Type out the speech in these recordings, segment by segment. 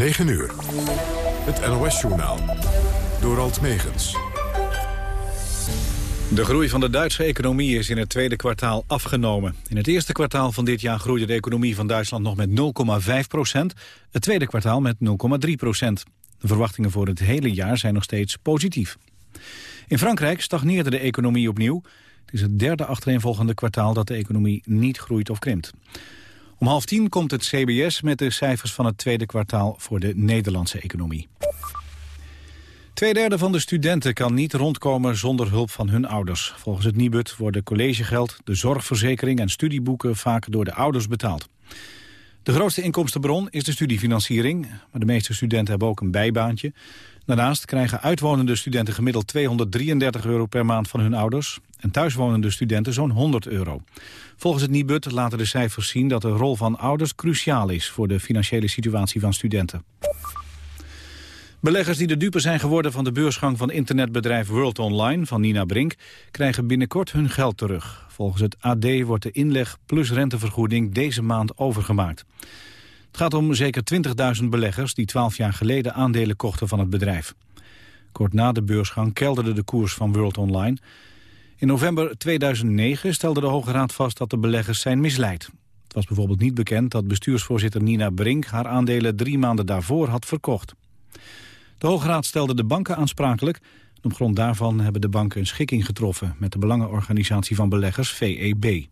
9 uur. Het NOS-journaal. Door Alt Megens. De groei van de Duitse economie is in het tweede kwartaal afgenomen. In het eerste kwartaal van dit jaar groeide de economie van Duitsland nog met 0,5 procent. Het tweede kwartaal met 0,3 procent. De verwachtingen voor het hele jaar zijn nog steeds positief. In Frankrijk stagneerde de economie opnieuw. Het is het derde achtereenvolgende kwartaal dat de economie niet groeit of krimpt. Om half tien komt het CBS met de cijfers van het tweede kwartaal voor de Nederlandse economie. Tweederde van de studenten kan niet rondkomen zonder hulp van hun ouders. Volgens het Nibud worden collegegeld, de zorgverzekering en studieboeken vaak door de ouders betaald. De grootste inkomstenbron is de studiefinanciering, maar de meeste studenten hebben ook een bijbaantje. Daarnaast krijgen uitwonende studenten gemiddeld 233 euro per maand van hun ouders en thuiswonende studenten zo'n 100 euro. Volgens het Nibud laten de cijfers zien dat de rol van ouders cruciaal is voor de financiële situatie van studenten. Beleggers die de dupe zijn geworden van de beursgang van internetbedrijf World Online van Nina Brink krijgen binnenkort hun geld terug. Volgens het AD wordt de inleg plus rentevergoeding deze maand overgemaakt. Het gaat om zeker 20.000 beleggers die 12 jaar geleden aandelen kochten van het bedrijf. Kort na de beursgang kelderde de koers van World Online. In november 2009 stelde de Hoge Raad vast dat de beleggers zijn misleid. Het was bijvoorbeeld niet bekend dat bestuursvoorzitter Nina Brink haar aandelen drie maanden daarvoor had verkocht. De Hoge Raad stelde de banken aansprakelijk. Op grond daarvan hebben de banken een schikking getroffen met de Belangenorganisatie van Beleggers, VEB.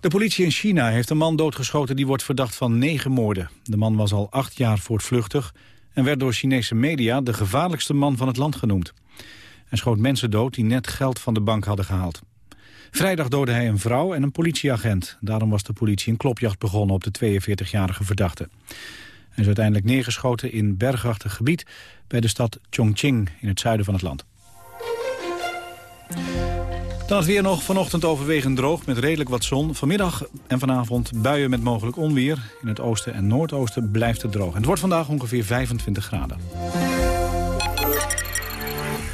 De politie in China heeft een man doodgeschoten die wordt verdacht van negen moorden. De man was al acht jaar voortvluchtig en werd door Chinese media de gevaarlijkste man van het land genoemd. Hij schoot mensen dood die net geld van de bank hadden gehaald. Vrijdag doodde hij een vrouw en een politieagent. Daarom was de politie een klopjacht begonnen op de 42-jarige verdachte. Hij is uiteindelijk neergeschoten in bergachtig gebied bij de stad Chongqing in het zuiden van het land. Dan het weer nog vanochtend overwegend droog met redelijk wat zon. Vanmiddag en vanavond buien met mogelijk onweer. In het oosten en noordoosten blijft het droog. En het wordt vandaag ongeveer 25 graden.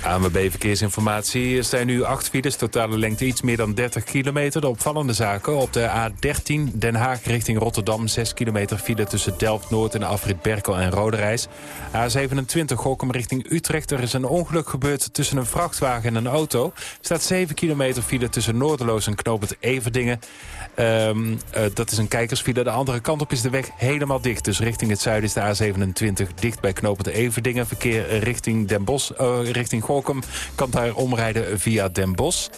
ANWB Verkeersinformatie. Er zijn nu acht files, totale lengte iets meer dan 30 kilometer. De opvallende zaken op de A13 Den Haag richting Rotterdam. 6 kilometer file tussen Delft-Noord en Afrit Berkel en Roderijs. A27 Gorkum richting Utrecht. Er is een ongeluk gebeurd tussen een vrachtwagen en een auto. Er staat 7 kilometer file tussen Noorderloos en Knopend Everdingen. Um, uh, dat is een kijkersfile. De andere kant op is de weg helemaal dicht. Dus richting het zuiden is de A27 dicht bij Knopend Everdingen. Verkeer richting Den Bosch, uh, richting Gorkum kan daar omrijden via Den Bosch.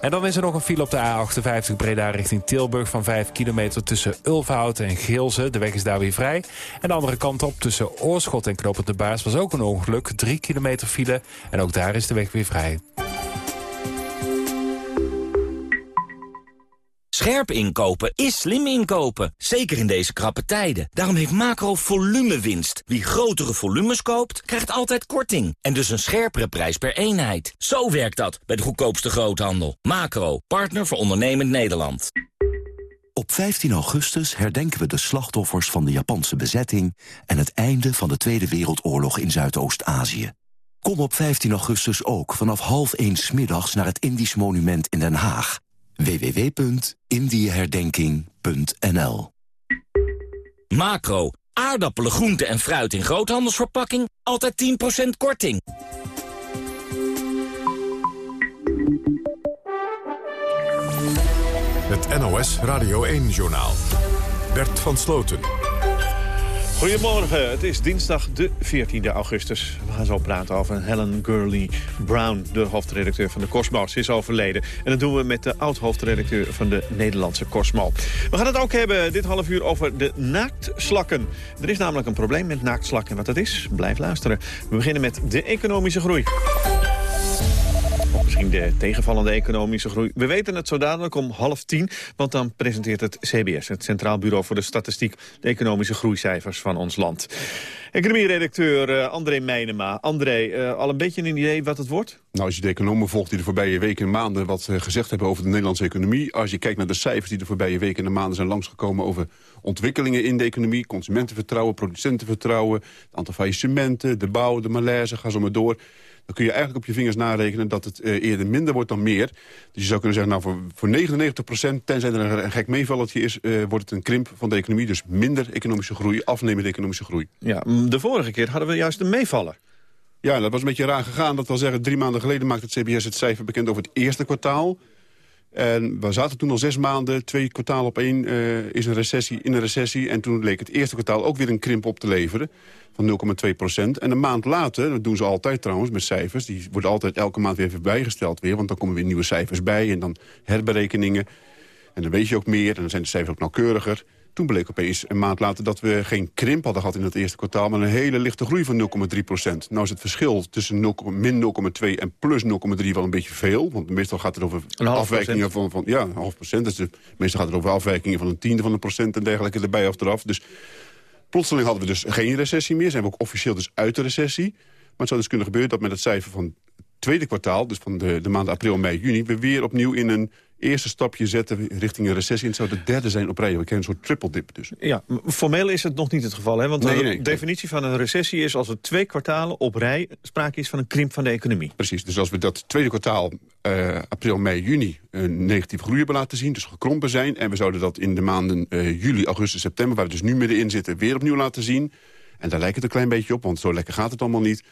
En dan is er nog een file op de A58 Breda richting Tilburg... van 5 kilometer tussen Ulfhout en Geelze. De weg is daar weer vrij. En de andere kant op tussen Oorschot en Knopend de Baars was ook een ongeluk. 3 kilometer file en ook daar is de weg weer vrij. Scherp inkopen is slim inkopen, zeker in deze krappe tijden. Daarom heeft Macro winst. Wie grotere volumes koopt, krijgt altijd korting. En dus een scherpere prijs per eenheid. Zo werkt dat bij de goedkoopste groothandel. Macro, partner voor ondernemend Nederland. Op 15 augustus herdenken we de slachtoffers van de Japanse bezetting... en het einde van de Tweede Wereldoorlog in Zuidoost-Azië. Kom op 15 augustus ook vanaf half 1 middags naar het Indisch Monument in Den Haag www.indieherdenking.nl Macro, aardappelen, groenten en fruit in groothandelsverpakking, altijd 10% korting. Het NOS Radio 1-journaal. Bert van Sloten. Goedemorgen, het is dinsdag de 14e augustus. We gaan zo praten over Helen Gurley Brown, de hoofdredacteur van de Cosmo. Ze is overleden. En dat doen we met de oud-hoofdredacteur van de Nederlandse Cosmo. We gaan het ook hebben dit half uur over de naaktslakken. Er is namelijk een probleem met naaktslakken. Wat dat is, blijf luisteren. We beginnen met de economische groei de tegenvallende economische groei. We weten het zo dadelijk om half tien, want dan presenteert het CBS... het Centraal Bureau voor de Statistiek... de economische groeicijfers van ons land. Economie-redacteur uh, André Meijnema. André, uh, al een beetje een idee wat het wordt? Nou, als je de economen volgt die de voorbije weken en maanden... wat uh, gezegd hebben over de Nederlandse economie... als je kijkt naar de cijfers die de voorbije weken en maanden zijn langsgekomen... over ontwikkelingen in de economie, consumentenvertrouwen, producentenvertrouwen... het aantal faillissementen, de bouw, de malaise, ga zo maar door dan kun je eigenlijk op je vingers narekenen dat het uh, eerder minder wordt dan meer. Dus je zou kunnen zeggen, nou voor, voor 99 procent, tenzij er een, een gek meevalletje is... Uh, wordt het een krimp van de economie, dus minder economische groei, afnemende economische groei. Ja, de vorige keer hadden we juist een meevaller. Ja, dat was een beetje raar gegaan. Dat wil zeggen, drie maanden geleden maakte het CBS het cijfer bekend over het eerste kwartaal. En we zaten toen al zes maanden, twee kwartaal op één, uh, is een recessie, in een recessie. En toen leek het eerste kwartaal ook weer een krimp op te leveren van 0,2 procent. En een maand later, dat doen ze altijd trouwens met cijfers... die worden altijd elke maand weer even bijgesteld weer... want dan komen weer nieuwe cijfers bij en dan herberekeningen. En dan weet je ook meer en dan zijn de cijfers ook nauwkeuriger. Toen bleek opeens een maand later dat we geen krimp hadden gehad in het eerste kwartaal... maar een hele lichte groei van 0,3 procent. Nou is het verschil tussen 0, min 0,2 en plus 0,3 wel een beetje veel. Want meestal gaat het over afwijkingen van, van... Ja, een half procent. Dus de, meestal gaat het over afwijkingen van een tiende van een procent... en dergelijke erbij of eraf. Dus plotseling hadden we dus geen recessie meer. Zijn we ook officieel dus uit de recessie. Maar het zou dus kunnen gebeuren dat met het cijfer van tweede kwartaal... dus van de, de maanden april, mei, juni... we weer opnieuw in een eerste stapje zetten richting een recessie. En het zou de derde zijn op rij. We kennen een soort triple dip dus. Ja, formeel is het nog niet het geval. Hè? Want nee, de nee, definitie van een recessie is als er twee kwartalen op rij... sprake is van een krimp van de economie. Precies, dus als we dat tweede kwartaal uh, april, mei, juni... een negatieve groei hebben laten zien, dus gekrompen zijn... en we zouden dat in de maanden uh, juli, augustus, september... waar we dus nu middenin zitten, weer opnieuw laten zien... en daar lijkt het een klein beetje op, want zo lekker gaat het allemaal niet...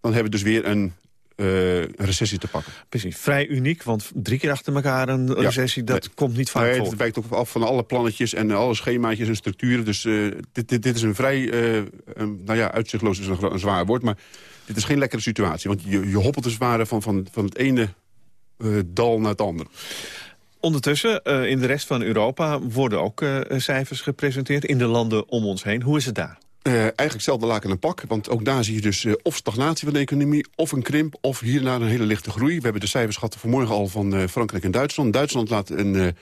dan hebben we dus weer een uh, een recessie te pakken. Precies, vrij uniek, want drie keer achter elkaar een recessie, dat komt niet vaak nee, voor. Het wijkt ook af van alle plannetjes en alle schemaatjes en structuren. Dus uh, dit, dit, dit, is een vrij, uh, um, nou ja, uitzichtloos is een, een, zwaar woord, maar dit is geen lekkere situatie. Want je, je hoppelt dus waren van, van, van het ene dal naar het andere. Ondertussen, uh, in de rest van Europa worden ook uh, cijfers gepresenteerd... in de landen om ons heen. Hoe is het daar? Uh, eigenlijk hetzelfde laken en pak. Want ook daar zie je dus uh, of stagnatie van de economie... of een krimp, of hierna een hele lichte groei. We hebben de cijfers gehad vanmorgen al van uh, Frankrijk en Duitsland. Duitsland laat een,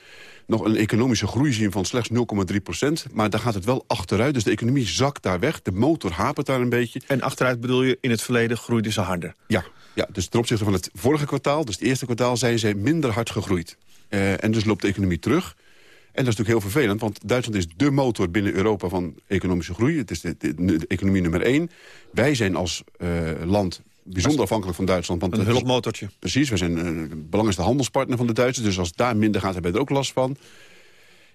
nog een economische groei zien van slechts 0,3 procent. Maar daar gaat het wel achteruit. Dus de economie zakt daar weg. De motor hapert daar een beetje. En achteruit bedoel je, in het verleden groeide ze harder? Ja, ja dus ten opzichte van het vorige kwartaal, dus het eerste kwartaal... zijn ze minder hard gegroeid. en dus loopt de economie terug... En dat is natuurlijk heel vervelend, want Duitsland is de motor binnen Europa van economische groei. Het is de, de, de economie nummer één. Wij zijn als uh, land bijzonder afhankelijk van Duitsland. Want een hulpmotortje. Is, precies, wij zijn uh, de belangrijkste handelspartner van de Duitsers. Dus als daar minder gaat, hebben we er ook last van.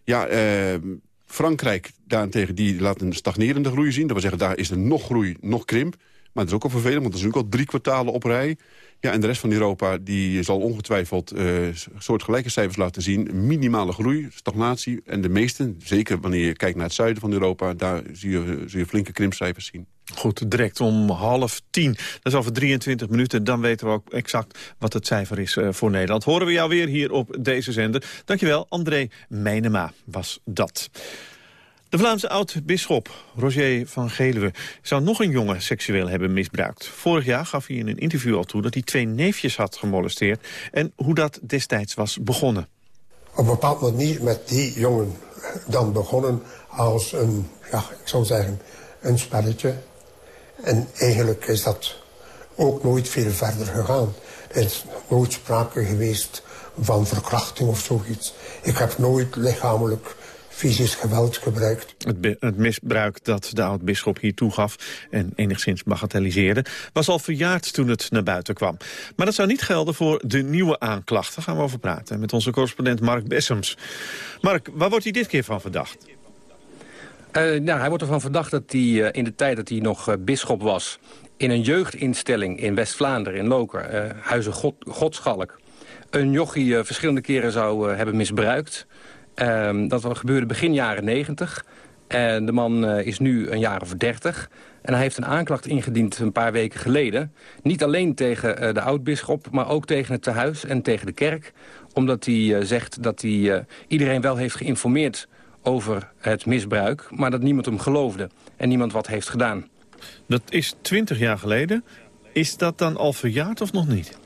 Ja, uh, Frankrijk daarentegen die laat een stagnerende groei zien. Dat wil zeggen, daar is er nog groei, nog krimp. Maar dat is ook al vervelend, want er zijn ook al drie kwartalen op rij. Ja, en de rest van Europa die zal ongetwijfeld uh, soortgelijke cijfers laten zien. Minimale groei, stagnatie. En de meeste, zeker wanneer je kijkt naar het zuiden van Europa... daar zie je, zie je flinke krimpcijfers zien. Goed, direct om half tien. Dat is over 23 minuten. Dan weten we ook exact wat het cijfer is uh, voor Nederland. Horen we jou weer hier op deze zender. Dankjewel, André Meinema was dat. De Vlaamse oud-bisschop Roger van Geluwe zou nog een jongen seksueel hebben misbruikt. Vorig jaar gaf hij in een interview al toe dat hij twee neefjes had gemolesteerd... en hoe dat destijds was begonnen. Op een bepaald moment met die jongen dan begonnen als een, ja, ik zou zeggen, een spelletje. En eigenlijk is dat ook nooit veel verder gegaan. Er is nooit sprake geweest van verkrachting of zoiets. Ik heb nooit lichamelijk fysisch geweld gebruikt. Het, het misbruik dat de oud-bisschop hier toegaf en enigszins bagatelliseerde... was al verjaard toen het naar buiten kwam. Maar dat zou niet gelden voor de nieuwe aanklachten. Daar gaan we over praten met onze correspondent Mark Bessems. Mark, waar wordt hij dit keer van verdacht? Uh, nou, hij wordt ervan verdacht dat hij uh, in de tijd dat hij nog uh, bisschop was... in een jeugdinstelling in West-Vlaanderen, in Loker, Huizen God, Godschalk... een jochie verschillende keren zou hebben misbruikt... Um, dat gebeurde begin jaren 90. En de man uh, is nu een jaar of 30. En hij heeft een aanklacht ingediend een paar weken geleden. Niet alleen tegen uh, de oud-bisschop, maar ook tegen het tehuis en tegen de kerk. Omdat hij uh, zegt dat hij iedereen wel heeft geïnformeerd over het misbruik... maar dat niemand hem geloofde en niemand wat heeft gedaan. Dat is 20 jaar geleden. Is dat dan al verjaard of nog niet?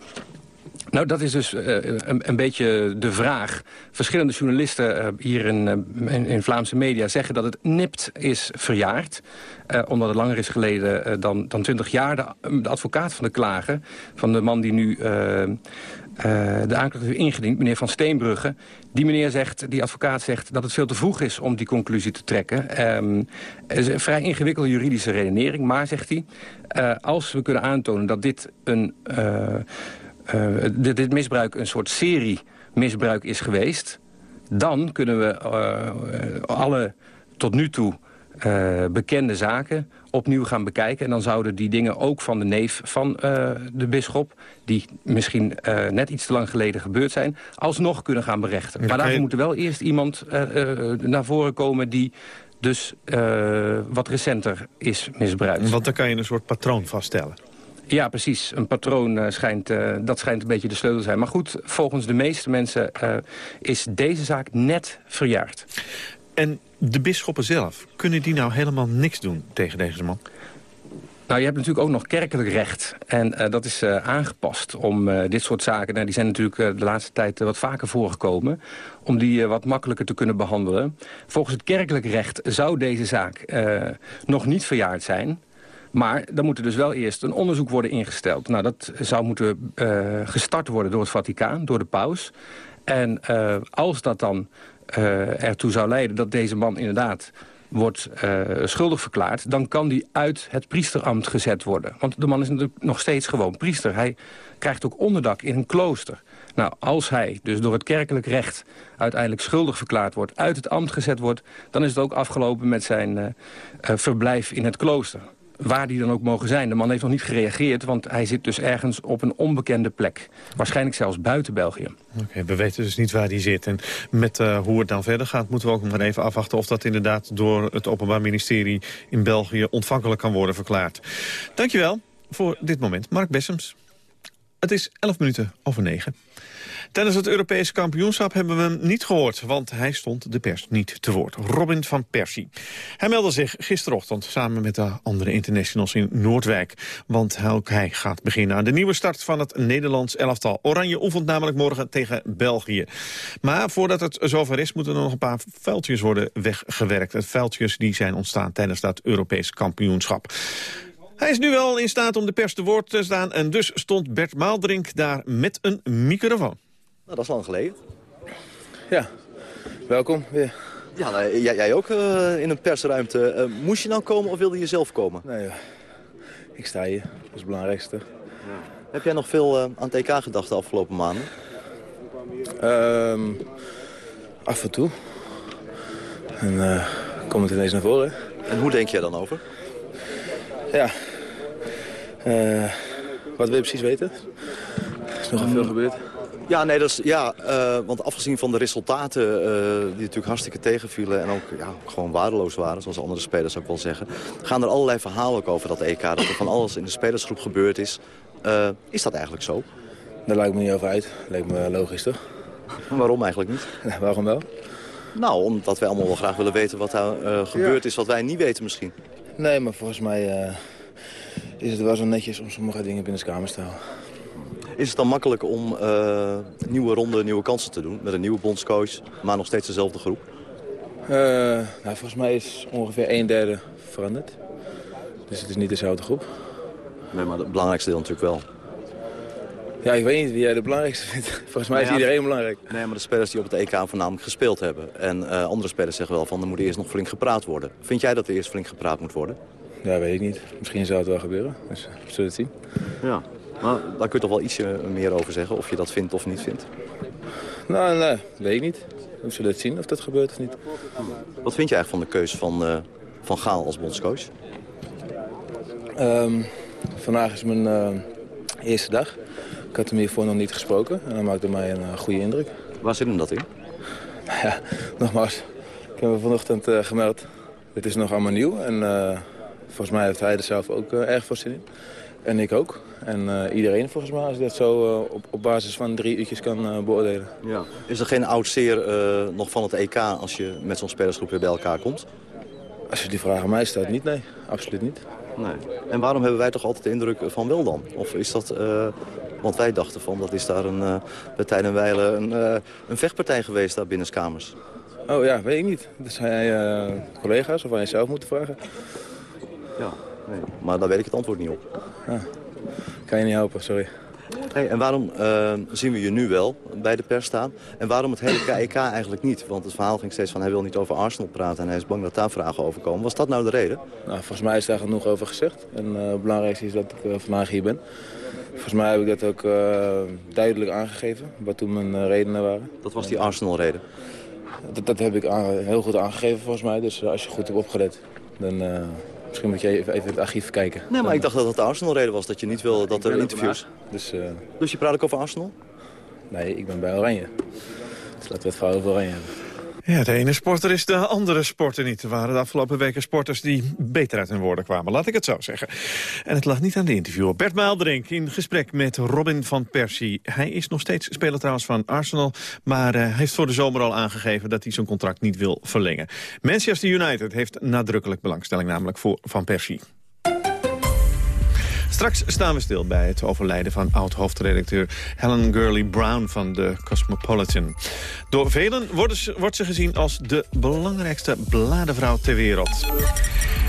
Nou, dat is dus uh, een, een, beetje de vraag. Verschillende journalisten uh, hier in, uh, in, in, Vlaamse media zeggen dat het nipt is verjaard. omdat het langer is geleden dan, dan 20 jaar. De, advocaat van de klager, van de man die nu de aanklacht heeft ingediend, meneer Van Steenbrugge. Die meneer zegt, die advocaat zegt dat het veel te vroeg is om die conclusie te trekken. Um, het is een vrij ingewikkelde juridische redenering, maar zegt hij... als we kunnen aantonen dat dit een dit, dit, misbruik een soort serie misbruik is geweest... dan kunnen we uh, alle tot nu toe uh, bekende zaken opnieuw gaan bekijken. En dan zouden die dingen ook van de neef van de bisschop... die misschien net iets te lang geleden gebeurd zijn... alsnog kunnen gaan berechten. Maar daarvoor moet er wel eerst iemand naar voren komen... die dus wat recenter is misbruikt. Want dan kan je een soort patroon vaststellen. Ja, precies. Een patroon uh, schijnt, uh, dat schijnt een beetje de sleutel te zijn. Maar goed, volgens de meeste mensen uh, is deze zaak net verjaard. En de bisschoppen zelf, kunnen die nou helemaal niks doen tegen deze man? Nou, je hebt natuurlijk ook nog kerkelijk recht. En uh, dat is uh, aangepast om uh, dit soort zaken... Nou, die zijn natuurlijk de laatste tijd wat vaker voorgekomen... om die wat makkelijker te kunnen behandelen. Volgens het kerkelijk recht zou deze zaak nog niet verjaard zijn... Maar dan moet er dus wel eerst een onderzoek worden ingesteld. Nou, dat zou moeten uh, gestart worden door het Vaticaan, door de paus. En uh, als dat dan uh, ertoe zou leiden dat deze man inderdaad wordt schuldig verklaard... dan kan die uit het priesterambt gezet worden. Want de man is natuurlijk nog steeds gewoon priester. Hij krijgt ook onderdak in een klooster. Nou, als hij dus door het kerkelijk recht uiteindelijk schuldig verklaard wordt... uit het ambt gezet wordt, dan is het ook afgelopen met zijn verblijf in het klooster waar die dan ook mogen zijn. De man heeft nog niet gereageerd, want hij zit dus ergens op een onbekende plek. Waarschijnlijk zelfs buiten België. Oké, we weten dus niet waar die zit. En met uh, hoe het dan verder gaat, moeten we ook maar even afwachten... of dat inderdaad door het Openbaar Ministerie in België ontvankelijk kan worden verklaard. Dankjewel voor dit moment. Mark Bessems. Het is 11 minuten over 9. Tijdens het Europese kampioenschap hebben we hem niet gehoord... want hij stond de pers niet te woord. Robin van Persie. Hij meldde zich gisterochtend samen met de andere internationals in Noordwijk. Want ook hij gaat beginnen aan de nieuwe start van het Nederlands elftal. Oranje oefent namelijk morgen tegen België. Maar voordat het zover is, moeten er nog een paar vuiltjes worden weggewerkt. Het vuiltjes die zijn ontstaan tijdens dat Europese kampioenschap. Hij is nu wel in staat om de pers te woord te staan... en dus stond Bert Maaldrink daar met een microfoon. Nou, dat is lang geleden. Ja, welkom weer. Ja, nou, jij, jij, ook uh, in een persruimte. Uh, moest je nou komen of wilde je zelf komen? Nee, uh, ik sta hier. Dat is het belangrijkste. Ja. Heb jij nog veel aan het EK gedacht de afgelopen maanden? Um, af en toe. En komt het ineens naar voren. En hoe denk jij dan over? Ja. wat wil je precies weten? Er is nog veel gebeurd. Ja, nee, dat is, ja uh, want afgezien van de resultaten uh, die natuurlijk hartstikke tegenvielen... en ook ja, gewoon waardeloos waren, zoals andere spelers ook wel zeggen... gaan er allerlei verhalen over dat EK, dat er van alles in de spelersgroep gebeurd is. Uh, is dat eigenlijk zo? Daar lijkt me niet over uit. Lijkt me logisch, toch? Waarom eigenlijk niet? waarom wel? Nou, omdat wij allemaal wel graag willen weten wat er gebeurd ja. is... wat wij niet weten misschien. Nee, maar volgens mij is het wel zo netjes om sommige dingen binnen de kamers te houden. Is het dan makkelijk om uh, nieuwe ronde, nieuwe kansen te doen? Met een nieuwe bondscoach, maar nog steeds dezelfde groep? Uh, nou, volgens mij is ongeveer een derde veranderd. Dus het is niet dezelfde groep. Nee, maar het belangrijkste deel natuurlijk wel. Ja, ik weet niet wie jij de belangrijkste vindt. Volgens mij is iedereen belangrijk. Nee, maar de spelers die op het EK voornamelijk gespeeld hebben. En uh, andere spelers zeggen wel van er moet eerst nog flink gepraat worden. Vind jij dat er eerst flink gepraat moet worden? Ja, weet ik niet. Misschien zal het wel gebeuren. Dus we zullen het zien. Ja. Maar daar kun je toch wel ietsje meer over zeggen, of je dat vindt of niet vindt? Nou, nee, weet ik niet. We zullen het zien of dat gebeurt of niet. Wat vind je eigenlijk van de keuze van, uh, van Gaal als bondscoach? Um, vandaag is mijn uh, eerste dag. Ik had hem hiervoor nog niet gesproken en dat maakte mij een uh, goede indruk. Waar zit hem dat in? Nou ja, nogmaals, ik heb me vanochtend gemeld. Het is nog allemaal nieuw en volgens mij heeft hij er zelf ook erg voor zin in. En ik ook. En iedereen volgens mij, als je dat zo op, op basis van drie uurtjes kan beoordelen. Ja. Is er geen oud zeer nog van het EK als je met zo'n spelersgroep weer bij elkaar komt? Als je die vraag aan mij stelt, niet, nee. Absoluut niet. Nee. En waarom hebben wij toch altijd de indruk van wel dan? Of is dat Want wij dachten van, dat is daar een, uh, bij Tijdenwijle een, uh, een vechtpartij geweest daar binnen kamers. Oh ja, weet ik niet. Dat zijn uh, collega's of wij zelf moeten vragen. Ja, nee. maar daar weet ik het antwoord niet op. Ah, kan je niet helpen, sorry. Hey, en waarom uh, zien we je nu wel bij de pers staan? En waarom het hele KEK eigenlijk niet? Want het verhaal ging steeds van hij wil niet over Arsenal praten... en hij is bang dat daar vragen over komen. Was dat nou de reden? Nou, volgens mij is daar genoeg over gezegd. En uh, het belangrijkste is dat ik uh, vandaag hier ben. Volgens mij heb ik dat ook duidelijk aangegeven, wat toen mijn redenen waren. Dat was die Arsenal-reden? Dat, dat, heb ik aan, heel goed aangegeven volgens mij. Dus als je goed hebt opgelet, dan... Misschien moet je even, even het archief kijken. Nee, maar ik dacht dat het de Arsenal-reden was. Dat je niet wilde dat er interviews... Dus, uh... dus je praat ook over Arsenal? Nee, ik ben bij Oranje. Dus laten we het vooral over Oranje hebben. Ja, de ene sporter is de andere sporter niet. Er waren de afgelopen weken sporters die beter uit hun woorden kwamen. Laat ik het zo zeggen. En het lag niet aan de interviewer. Bert Maaldrink in gesprek met Robin van Persie. Hij is nog steeds speler trouwens van Arsenal. Maar uh, heeft voor de zomer al aangegeven dat hij zijn contract niet wil verlengen. Manchester United heeft nadrukkelijk belangstelling namelijk voor Van Persie. Straks staan we stil bij het overlijden van oud-hoofdredacteur Helen Gurley Brown van de Cosmopolitan. Door velen ze, wordt ze gezien als de belangrijkste bladenvrouw ter wereld.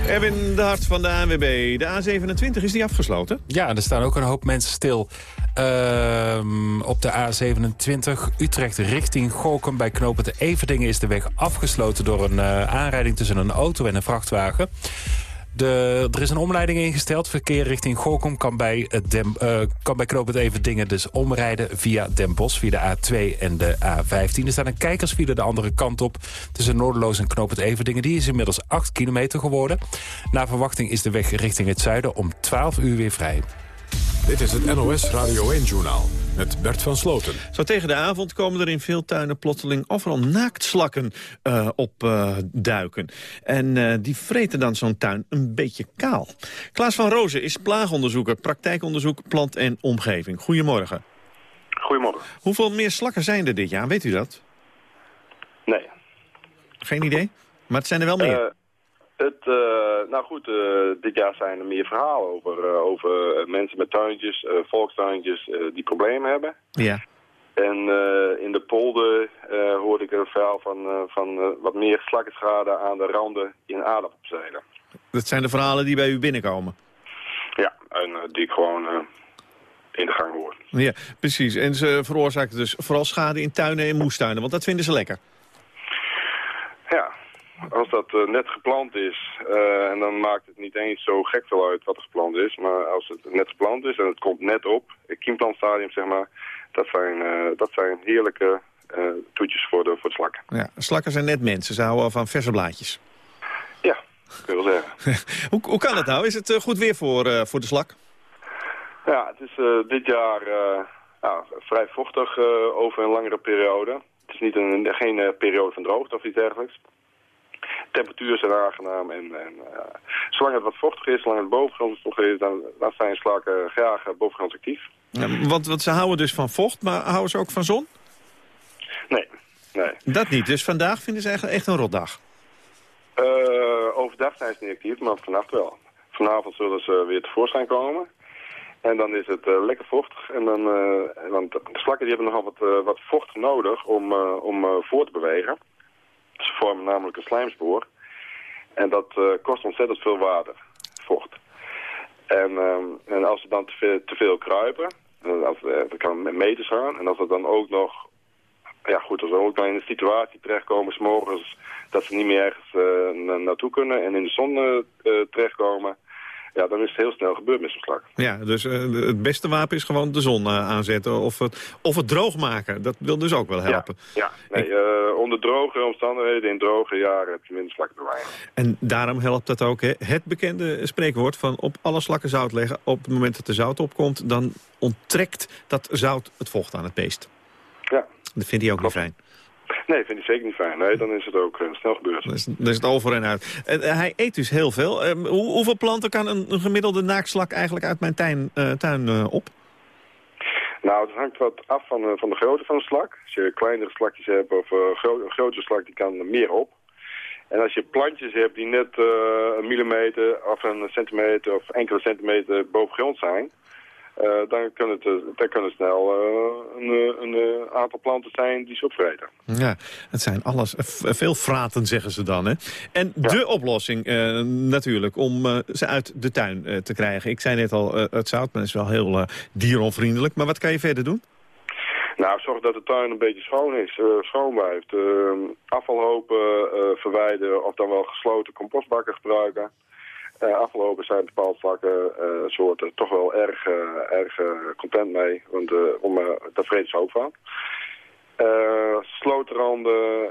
Erwin de Hart van de ANWB. De A27, is die afgesloten? Ja, er staan ook een hoop mensen stil. Uh, op de A27 Utrecht richting Gorkum bij knopen de Everdingen is de weg afgesloten door een uh, aanrijding tussen een auto en een vrachtwagen. De, er is een omleiding ingesteld. Verkeer richting Gorkum kan bij, het uh, kan bij Knoop het Everdingen dus omrijden via Den Bosch, via de A2 en de A15. Er staat een kijkersfile de andere kant op tussen Noorderloos en Knoop het Everdingen. Die is inmiddels 8 kilometer geworden. Na verwachting is de weg richting het zuiden om 12 uur weer vrij. Dit is het NOS Radio 1-journaal met Bert van Sloten. Zo tegen de avond komen er in veel tuinen plotseling overal naaktslakken uh, op uh, duiken. En uh, die vreten dan zo'n tuin een beetje kaal. Klaas van Rozen is plaagonderzoeker, praktijkonderzoek, plant en omgeving. Goedemorgen. Goedemorgen. Hoeveel meer slakken zijn er dit jaar, weet u dat? Nee. Geen idee? Maar het zijn er wel meer. Het, uh, nou goed, uh, dit jaar zijn er meer verhalen over, uh, over mensen met tuintjes, volkstuintjes, die problemen hebben. Ja. En in de polder hoorde ik een verhaal van, van wat meer slakkenschade aan de randen in aardappelzijden. Dat zijn de verhalen die bij u binnenkomen? Ja, en die ik gewoon in de gang hoor. Ja, precies. En ze veroorzaken dus vooral schade in tuinen en moestuinen, want dat vinden ze lekker. Ja, als dat uh, net geplant is, uh, en dan maakt het niet eens zo gek veel uit wat er geplant is. Maar als het net geplant is en het komt net op, het kiemplantstadium zeg maar, dat zijn, uh, dat zijn heerlijke toetjes voor de, voor de slakken. Ja, slakken zijn net mensen, ze houden van verse blaadjes. Ja, kun je wel zeggen. hoe, hoe kan dat nou? Is het goed weer voor, voor de slak? Ja, het is dit jaar ja, vrij vochtig over een langere periode. Het is niet een, geen periode van droogte of iets dergelijks temperatuur zijn aangenaam. En, en uh, zolang het wat vochtig is, zolang het bovengronds is, dan, dan zijn slakken graag uh, bovengronds actief. Ja, want, want ze houden dus van vocht, maar houden ze ook van zon? Nee, nee. Dat niet, dus vandaag vinden ze eigenlijk echt een rotdag? Uh, overdag zijn ze niet actief, maar vannacht wel. Vanavond zullen ze weer tevoorschijn komen. En dan is het uh, lekker vochtig. En dan, uh, want de slakken die hebben nogal wat, uh, wat vocht nodig om, om voor te bewegen. Ze vormen namelijk een slijmspoor. En dat uh, kost ontzettend veel water, vocht. En, um, en als ze dan te veel, te veel kruipen, als, uh, dat kan met meters gaan. En als ze dan ook nog, ja goed, als ze ook dan in een situatie terechtkomen, s'morgens, dat ze niet meer ergens naartoe kunnen en in de zon terechtkomen, ja, dan is het heel snel gebeurd met zo'n slak. Ja, dus uh, het beste wapen is gewoon de zon uh, aanzetten of het, of het droog maken. Dat wil dus ook wel helpen. Ja, ja. nee, uh, onder droge omstandigheden, in droge jaren heb je minder slakken te weinig. En daarom helpt dat ook, hè? het bekende spreekwoord van op alle slakken zout leggen. Op het moment dat er zout opkomt, dan onttrekt dat zout het vocht aan het beest. Ja. Dat vindt hij ook niet fijn. Nee, vind ik zeker niet fijn. Nee, dan is het ook uh, snel gebeurd. Dan is, dan is, het over en uit. Uh, hij eet dus heel veel. Uh, hoe, hoeveel planten kan een, een, gemiddelde naakslak eigenlijk uit mijn tuin, tuin op? Nou, het hangt wat af van, van de grootte van de slak. Als je kleinere slakjes hebt of een grotere slak, die kan meer op. En als je plantjes hebt die net een millimeter of een centimeter of enkele centimeter boven grond zijn... uh, dan kunnen het, dan kunnen snel uh, een, een aantal planten zijn die ze opvreten. Ja, het zijn alles, veel fraten zeggen ze dan. Hè? En de oplossing natuurlijk om ze uit de tuin te krijgen. Ik zei net al, het zoutmen is wel heel dieronvriendelijk. Maar wat kan je verder doen? Nou, zorg dat de tuin een beetje schoon is, schoon blijft. afvalhopen verwijderen of dan wel gesloten compostbakken gebruiken. Uh, afgelopen zijn bepaalde vlakken uh, soorten toch wel erg, uh, erg content mee. Want om, daar vreet ze ook van. slootranden,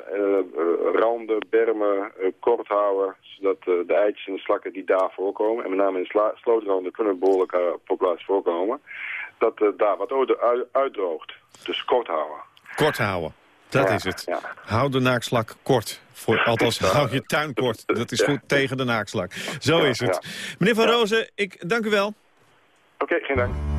randen, bermen, kort houden. Zodat de eitjes en de slakken die daar voorkomen. En met name in de slootranden kunnen behoorlijke populaties voorkomen. Dat daar wat uitdroogt. Dus kort houden. Kort houden. Dat is het. Ja. Hou de naakslak kort. Voor, althans, hou je tuin kort. Dat is goed tegen de naakslak. Zo is het. Meneer Van Rozen, ik dank u wel. Oké, geen dank.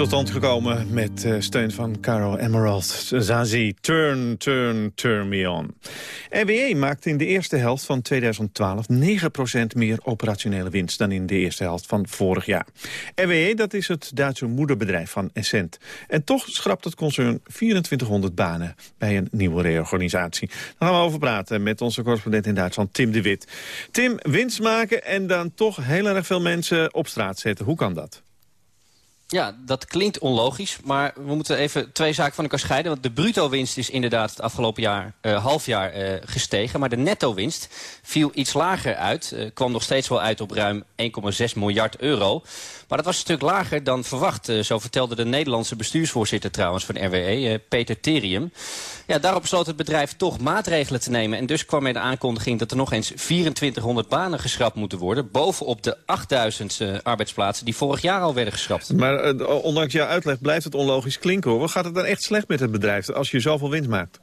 Tot stand gekomen met uh, steun van Caro Emerald. Zazie, turn, turn, turn me on. RWE maakt in de eerste helft van 2012 9% meer operationele winst... dan in de eerste helft van vorig jaar. RWE, dat is het Duitse moederbedrijf van Essent. En toch schrapt het concern 2400 banen bij een nieuwe reorganisatie. Daar gaan we over praten met onze correspondent in Duitsland, Tim de Wit. Tim, winst maken en dan toch heel erg veel mensen op straat zetten. Hoe kan dat? Ja, dat klinkt onlogisch, maar we moeten even twee zaken van elkaar scheiden. Want de bruto-winst is inderdaad het afgelopen jaar, uh, halfjaar uh, gestegen. Maar de netto-winst viel iets lager uit. Uh, kwam nog steeds wel uit op ruim 1,6 miljard euro. Maar dat was een stuk lager dan verwacht. zo vertelde de Nederlandse bestuursvoorzitter trouwens van RWE, Peter Terium. Ja, daarop besloot het bedrijf toch maatregelen te nemen. En dus kwam er de aankondiging dat er nog eens 2400 banen geschrapt moeten worden. Bovenop de 8000 arbeidsplaatsen die vorig jaar al werden geschrapt. Maar ondanks jouw uitleg blijft het onlogisch klinken. Hoor. Gaat het dan echt slecht met het bedrijf als je zoveel winst maakt?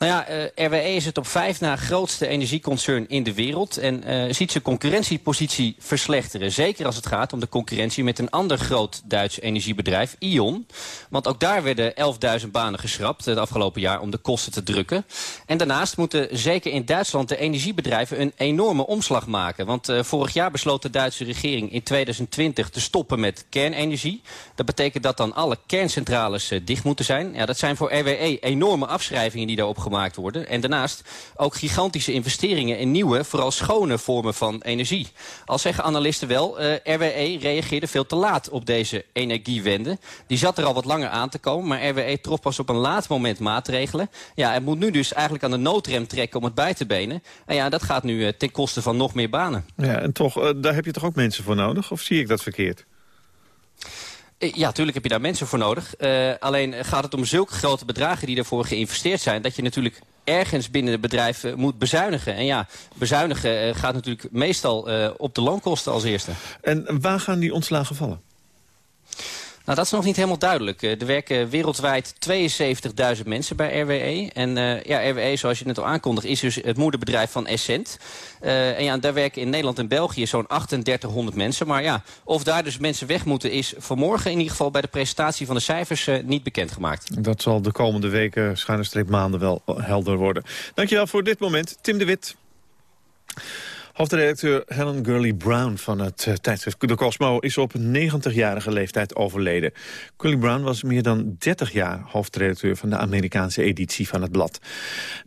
Nou ja, uh, RWE is het op vijf na grootste energieconcern in de wereld... en uh, ziet zijn concurrentiepositie verslechteren. Zeker als het gaat om de concurrentie met een ander groot Duits energiebedrijf, Ion. Want ook daar werden 11.000 banen geschrapt het afgelopen jaar om de kosten te drukken. En daarnaast moeten zeker in Duitsland de energiebedrijven een enorme omslag maken. Want uh, vorig jaar besloot de Duitse regering in 2020 te stoppen met kernenergie. Dat betekent dat dan alle kerncentrales dicht moeten zijn. Ja, dat zijn voor RWE enorme afschrijvingen die daarop gemaakt worden. En daarnaast ook gigantische investeringen in nieuwe, vooral schone vormen van energie. Al zeggen analisten wel, uh, RWE reageerde veel te laat op deze energiewende. Die zat er al wat langer aan te komen, maar RWE trof pas op een laat moment maatregelen. Ja, het moet nu dus eigenlijk aan de noodrem trekken om het bij te benen. En ja, dat gaat nu uh, ten koste van nog meer banen. Ja, en toch, uh, daar heb je toch ook mensen voor nodig? Of zie ik dat verkeerd? Ja, natuurlijk heb je daar mensen voor nodig. Uh, alleen gaat het om zulke grote bedragen die daarvoor geïnvesteerd zijn... dat je natuurlijk ergens binnen het bedrijf uh, moet bezuinigen. En ja, bezuinigen gaat natuurlijk meestal op de loonkosten als eerste. En waar gaan die ontslagen vallen? Nou, dat is nog niet helemaal duidelijk. Er werken wereldwijd 72.000 mensen bij RWE. En uh, ja, RWE, zoals je net al aankondigt, is dus het moederbedrijf van Essent. Uh, en ja, daar werken in Nederland en België zo'n 3800 mensen. Maar ja, of daar dus mensen weg moeten is vanmorgen in ieder geval bij de presentatie van de cijfers uh, niet bekendgemaakt. Dat zal de komende weken, schuine streep maanden, wel helder worden. Dankjewel voor dit moment. Tim de Wit. Hoofdredacteur Helen Gurley Brown van het uh, tijdschrift De Cosmo is op 90-jarige leeftijd overleden. Gurley Brown was meer dan 30 jaar hoofdredacteur van de Amerikaanse editie van het blad.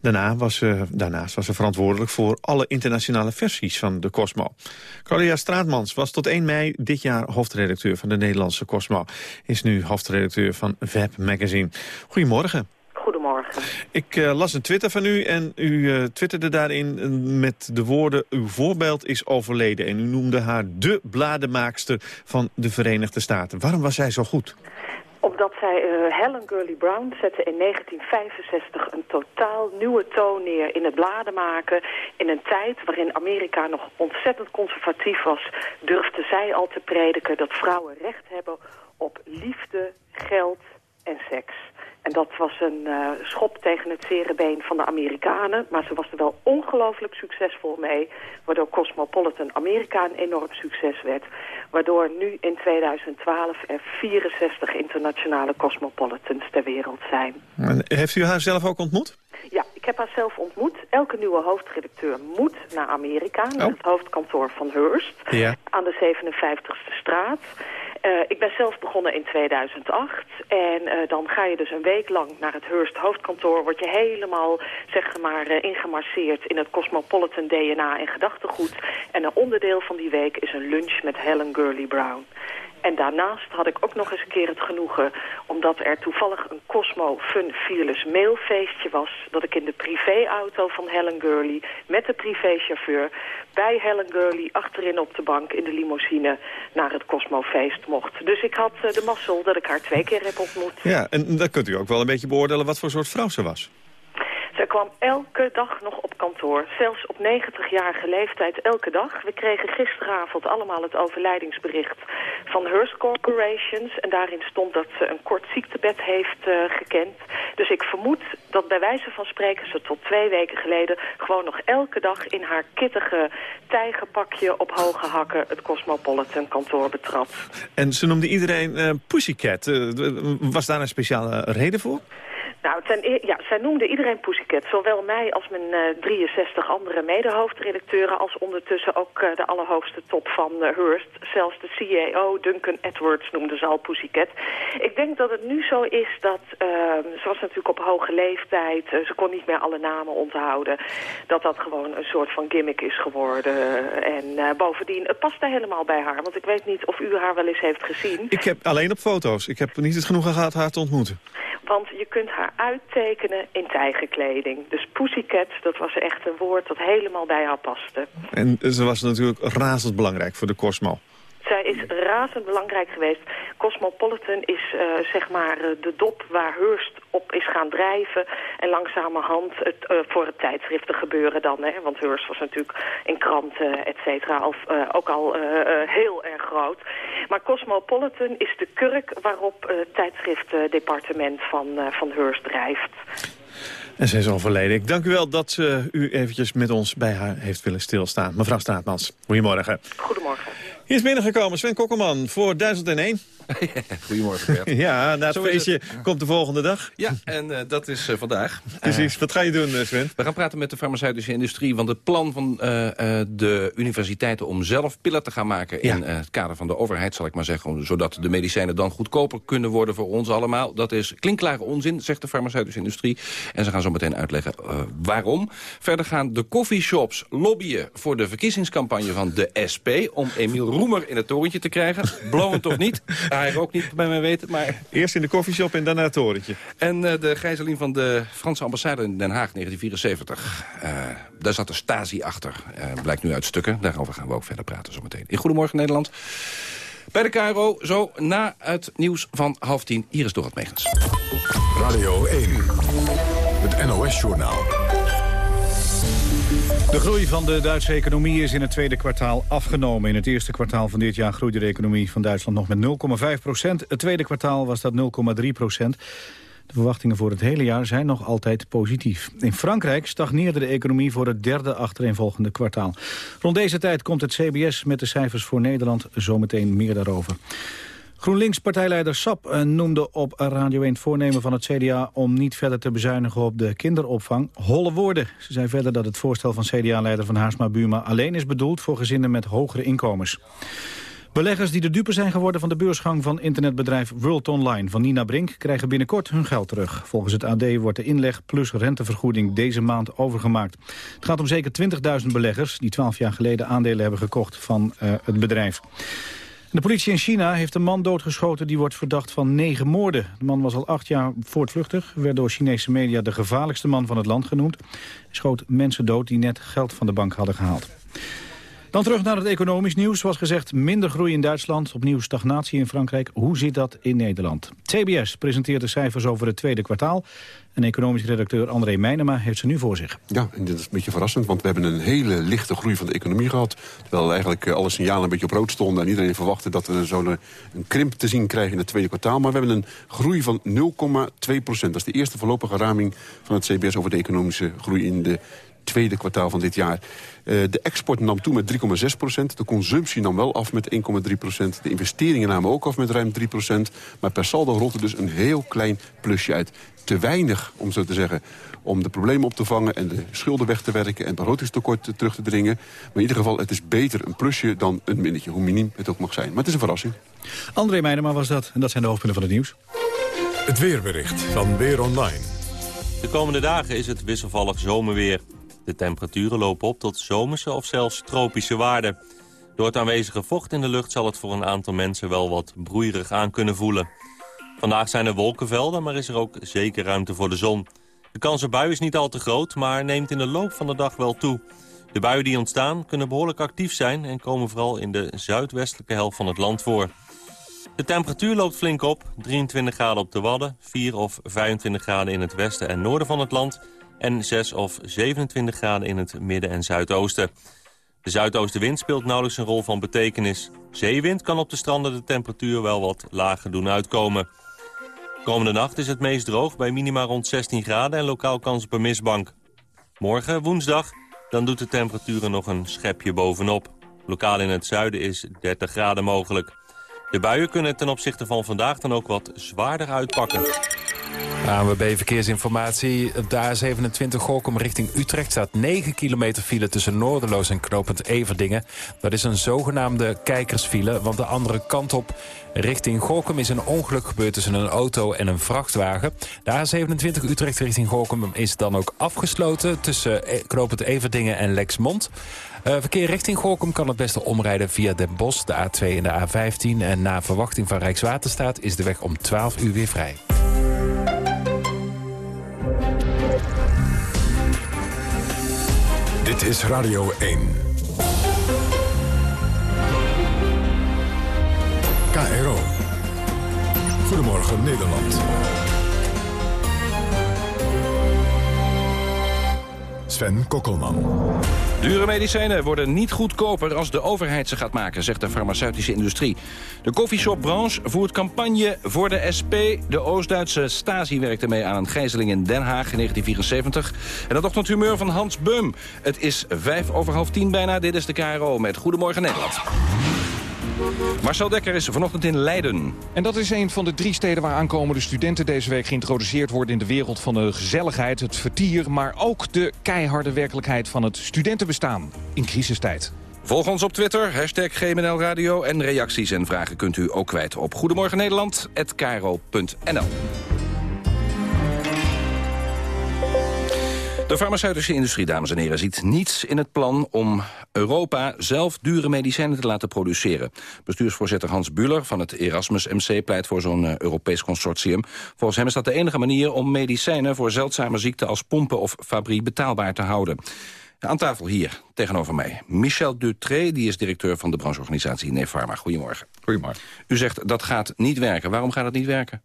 Daarna was ze, daarnaast was ze verantwoordelijk voor alle internationale versies van De Cosmo. Claudia Straatmans was tot 1 mei dit jaar hoofdredacteur van de Nederlandse Cosmo. Is nu hoofdredacteur van Web Magazine. Goedemorgen. Ik uh, las een Twitter van u en u uh, twitterde daarin met de woorden... uw voorbeeld is overleden en u noemde haar de blademaakster van de Verenigde Staten. Waarom was zij zo goed? Omdat zij, Helen Gurley Brown zette in 1965 een totaal nieuwe toon neer in het bladenmaken. In een tijd waarin Amerika nog ontzettend conservatief was, durfde zij al te prediken dat vrouwen recht hebben op liefde, geld en seks. En dat was een uh, schop tegen het zere van de Amerikanen. Maar ze was er wel ongelooflijk succesvol mee. Waardoor Cosmopolitan Amerika een enorm succes werd. Waardoor nu in 2012 er 64 internationale Cosmopolitans ter wereld zijn. En heeft u haar zelf ook ontmoet? Ja, ik heb haar zelf ontmoet. Elke nieuwe hoofdredacteur moet naar Amerika, naar oh. het hoofdkantoor van Hearst, ja. aan de 57ste straat. Uh, ik ben zelf begonnen in 2008 en uh, dan ga je dus een week lang naar het Hearst hoofdkantoor. Word je helemaal, zeg maar, uh, ingemarseerd in het Cosmopolitan DNA en gedachtegoed. En een onderdeel van die week is een lunch met Helen Gurley Brown. En daarnaast had ik ook nog eens een keer het genoegen... omdat er toevallig een Cosmo Fun Fearless mailfeestje was... dat ik in de privéauto van Helen Gurley met de privéchauffeur... bij Helen Gurley achterin op de bank in de limousine naar het Cosmo-feest mocht. Dus ik had uh, de mazzel dat ik haar twee keer heb ontmoet. Ja, en dan kunt u ook wel een beetje beoordelen wat voor soort vrouw ze was. Zij kwam elke dag nog op kantoor. Zelfs op 90-jarige leeftijd elke dag. We kregen gisteravond allemaal het overlijdingsbericht van Hearst Corporations. En daarin stond dat ze een kort ziektebed heeft uh, gekend. Dus ik vermoed dat bij wijze van spreken ze tot twee weken geleden... gewoon nog elke dag in haar kittige tijgerpakje op hoge hakken... het Cosmopolitan kantoor betrapt. En ze noemde iedereen uh, Pussycat. Uh, was daar een speciale reden voor? Nou, ten, ja, zij noemde iedereen Pussycat. Zowel mij als mijn 63 andere mede-hoofdredacteuren... als ondertussen ook de allerhoogste top van Hearst. Zelfs de CEO, Duncan Edwards, noemde ze al Pussycat. Ik denk dat het nu zo is dat... ze was natuurlijk op hoge leeftijd. ze kon niet meer alle namen onthouden. Dat dat gewoon een soort van gimmick is geworden. En bovendien, het past daar helemaal bij haar. Want ik weet niet of u haar wel eens heeft gezien. Ik heb alleen op foto's. Ik heb niet het genoegen gehad haar te ontmoeten. Want je kunt haar uittekenen in tijgerkleding. Dus pussycat, dat was echt een woord dat helemaal bij haar paste. En ze was natuurlijk razend belangrijk voor de Cosmo. Zij is razend belangrijk geweest. Cosmopolitan is uh, zeg maar uh, de dop waar Hearst op is gaan drijven. En langzamerhand het, uh, voor het tijdschriften gebeuren dan. Hè? Want Hearst was natuurlijk in kranten, et cetera, ook al heel erg groot. Maar Cosmopolitan is de kurk waarop het tijdschriftdepartement van, van Hearst drijft. En zij is overleden. Ik dank u wel dat u eventjes met ons bij haar heeft willen stilstaan. Mevrouw Staatmans, goedemorgen. Goedemorgen. Hier is binnengekomen Sven Kokkelman voor 1001. Goedemorgen, Bert. Ja, na het feestje komt de volgende dag. Ja, en uh, dat is uh, vandaag. Precies. Uh, Wat ga je doen, Sven? We gaan praten met de farmaceutische industrie. Want het plan van de universiteiten om zelf pillen te gaan maken... Ja. in het kader van de overheid, zal ik maar zeggen... zodat de medicijnen dan goedkoper kunnen worden voor ons allemaal. Dat is klinkklare onzin, zegt de farmaceutische industrie. En ze gaan zo meteen uitleggen waarom. Verder gaan de coffeeshops lobbyen voor de verkiezingscampagne van de SP... om Emiel Roemer in het torentje te krijgen. Blowend of niet? Hij ook niet bij mij weten, maar... Eerst in de koffieshop en dan naar het torentje. En uh, de gijzeling van de Franse ambassade in Den Haag 1974. Uh, daar zat de Stasi achter. Uh, blijkt nu uit stukken. Daarover gaan we ook verder praten zometeen. In Goedemorgen Nederland. Bij de KRO, zo na het nieuws van half tien. Hier is Dorot Megens. Radio 1, het NOS-journaal. De groei van de Duitse economie is in het tweede kwartaal afgenomen. In het eerste kwartaal van dit jaar groeide de economie van Duitsland nog met 0,5 procent. Het tweede kwartaal was dat 0,3 procent. De verwachtingen voor het hele jaar zijn nog altijd positief. In Frankrijk stagneerde de economie voor het derde achtereenvolgende kwartaal. Rond deze tijd komt het CBS met de cijfers voor Nederland zometeen meer daarover. GroenLinks-partijleider Sap eh, noemde op Radio 1 het voornemen van het CDA... om niet verder te bezuinigen op de kinderopvang holle woorden. Ze zei verder dat het voorstel van CDA-leider van Haarsma Buma... alleen is bedoeld voor gezinnen met hogere inkomens. Beleggers die de dupe zijn geworden van de beursgang van internetbedrijf World Online van Nina Brink krijgen binnenkort hun geld terug. Volgens het AD wordt de inleg plus rentevergoeding deze maand overgemaakt. Het gaat om zeker 20.000 beleggers die 12 jaar geleden aandelen hebben gekocht van uh, het bedrijf. De politie in China heeft een man doodgeschoten die wordt verdacht van negen moorden. De man was al acht jaar voortvluchtig, werd door Chinese media de gevaarlijkste man van het land genoemd. Hij schoot mensen dood die net geld van de bank hadden gehaald. Dan terug naar het economisch nieuws. Zoals gezegd, minder groei in Duitsland, opnieuw stagnatie in Frankrijk. Hoe zit dat in Nederland? CBS presenteert de cijfers over het tweede kwartaal. En economisch redacteur André Meijnema heeft ze nu voor zich. Ja, en dit is een beetje verrassend, want we hebben een hele lichte groei van de economie gehad. Terwijl eigenlijk eh, alle signalen een beetje op rood stonden... en iedereen verwachtte dat we zo'n een krimp te zien krijgen in het tweede kwartaal. Maar we hebben een groei van 0,2 procent. Dat is de eerste voorlopige raming van het CBS over de economische groei in de tweede kwartaal van dit jaar. Uh, de export nam toe met 3,6 procent. De consumptie nam wel af met 1,3 procent. De investeringen namen ook af met ruim 3 procent. Maar per saldo rolt er dus een heel klein plusje uit. Te weinig, om zo te zeggen, om de problemen op te vangen... en de schulden weg te werken en begrotingstekort terug te dringen. Maar in ieder geval, het is beter een plusje dan een minnetje. Hoe miniem het ook mag zijn. Maar het is een verrassing. André Meijnema was dat. En dat zijn de hoofdpunten van het nieuws. Het weerbericht van Weer Online. De komende dagen is het wisselvallig zomerweer. De temperaturen lopen op tot zomerse of zelfs tropische waarden. Door het aanwezige vocht in de lucht zal het voor een aantal mensen wel wat broeierig aan kunnen voelen. Vandaag zijn er wolkenvelden, maar is er ook zeker ruimte voor de zon. De kans op bui is niet al te groot, maar neemt in de loop van de dag wel toe. De buien die ontstaan kunnen behoorlijk actief zijn... en komen vooral in de zuidwestelijke helft van het land voor. De temperatuur loopt flink op. 23 graden op de Wadden, 4 of 25 graden in het westen en noorden van het land en 6 of 27 graden in het midden- en zuidoosten. De zuidoostenwind speelt nauwelijks een rol van betekenis. Zeewind kan op de stranden de temperatuur wel wat lager doen uitkomen. Komende nacht is het meest droog bij minima rond 16 graden en lokaal kans op een mistbank. Morgen, woensdag, dan doet de temperatuur er nog een schepje bovenop. Lokaal in het zuiden is 30 graden mogelijk. De buien kunnen ten opzichte van vandaag dan ook wat zwaarder uitpakken. ANWB Verkeersinformatie. Op de A27 Gorkum richting Utrecht staat 9 kilometer file tussen Noorderloos en Knopend Everdingen. Dat is een zogenaamde kijkersfile, want de andere kant op richting Gorkum is een ongeluk gebeurd tussen een auto en een vrachtwagen. De A27 Utrecht richting Gorkum is dan ook afgesloten tussen Knopend Everdingen en Lexmond. Uh, verkeer richting Gorkum kan het beste omrijden via Den Bosch, de A2 en de A15. En na verwachting van Rijkswaterstaat is de weg om 12 uur weer vrij. Dit is Radio 1. KRO. Goedemorgen Nederland. Sven Kokkelman. Dure medicijnen worden niet goedkoper als de overheid ze gaat maken, zegt de farmaceutische industrie. De koffieshopbranche voert campagne voor de SP. De Oost-Duitse Stasi werkte mee aan een gijzeling in Den Haag in 1974. En dat ochtendhumeur van Hans Beum. Het is vijf over half tien bijna. Dit is de KRO met Goedemorgen Nederland. Marcel Dekker is vanochtend in Leiden. En dat is een van de drie steden waar aankomende studenten deze week geïntroduceerd worden in de wereld van de gezelligheid, het vertier, maar ook de keiharde werkelijkheid van het studentenbestaan in crisistijd. Volg ons op Twitter, hashtag GMNL Radio. En reacties en vragen kunt u ook kwijt op Goedemorgen Nederland@kro.nl. De farmaceutische industrie, dames en heren, ziet niets in het plan om Europa zelf dure medicijnen te laten produceren. Bestuursvoorzitter Hans Buller van het Erasmus MC pleit voor zo'n eh, Europees consortium. Volgens hem is dat de enige manier om medicijnen voor zeldzame ziekten als pompen of fabrie betaalbaar te houden. Aan tafel hier, tegenover mij, Michel Dutré, die is directeur van de brancheorganisatie Nefarma. Goedemorgen. Goedemorgen. U zegt dat gaat niet werken. Waarom gaat het niet werken?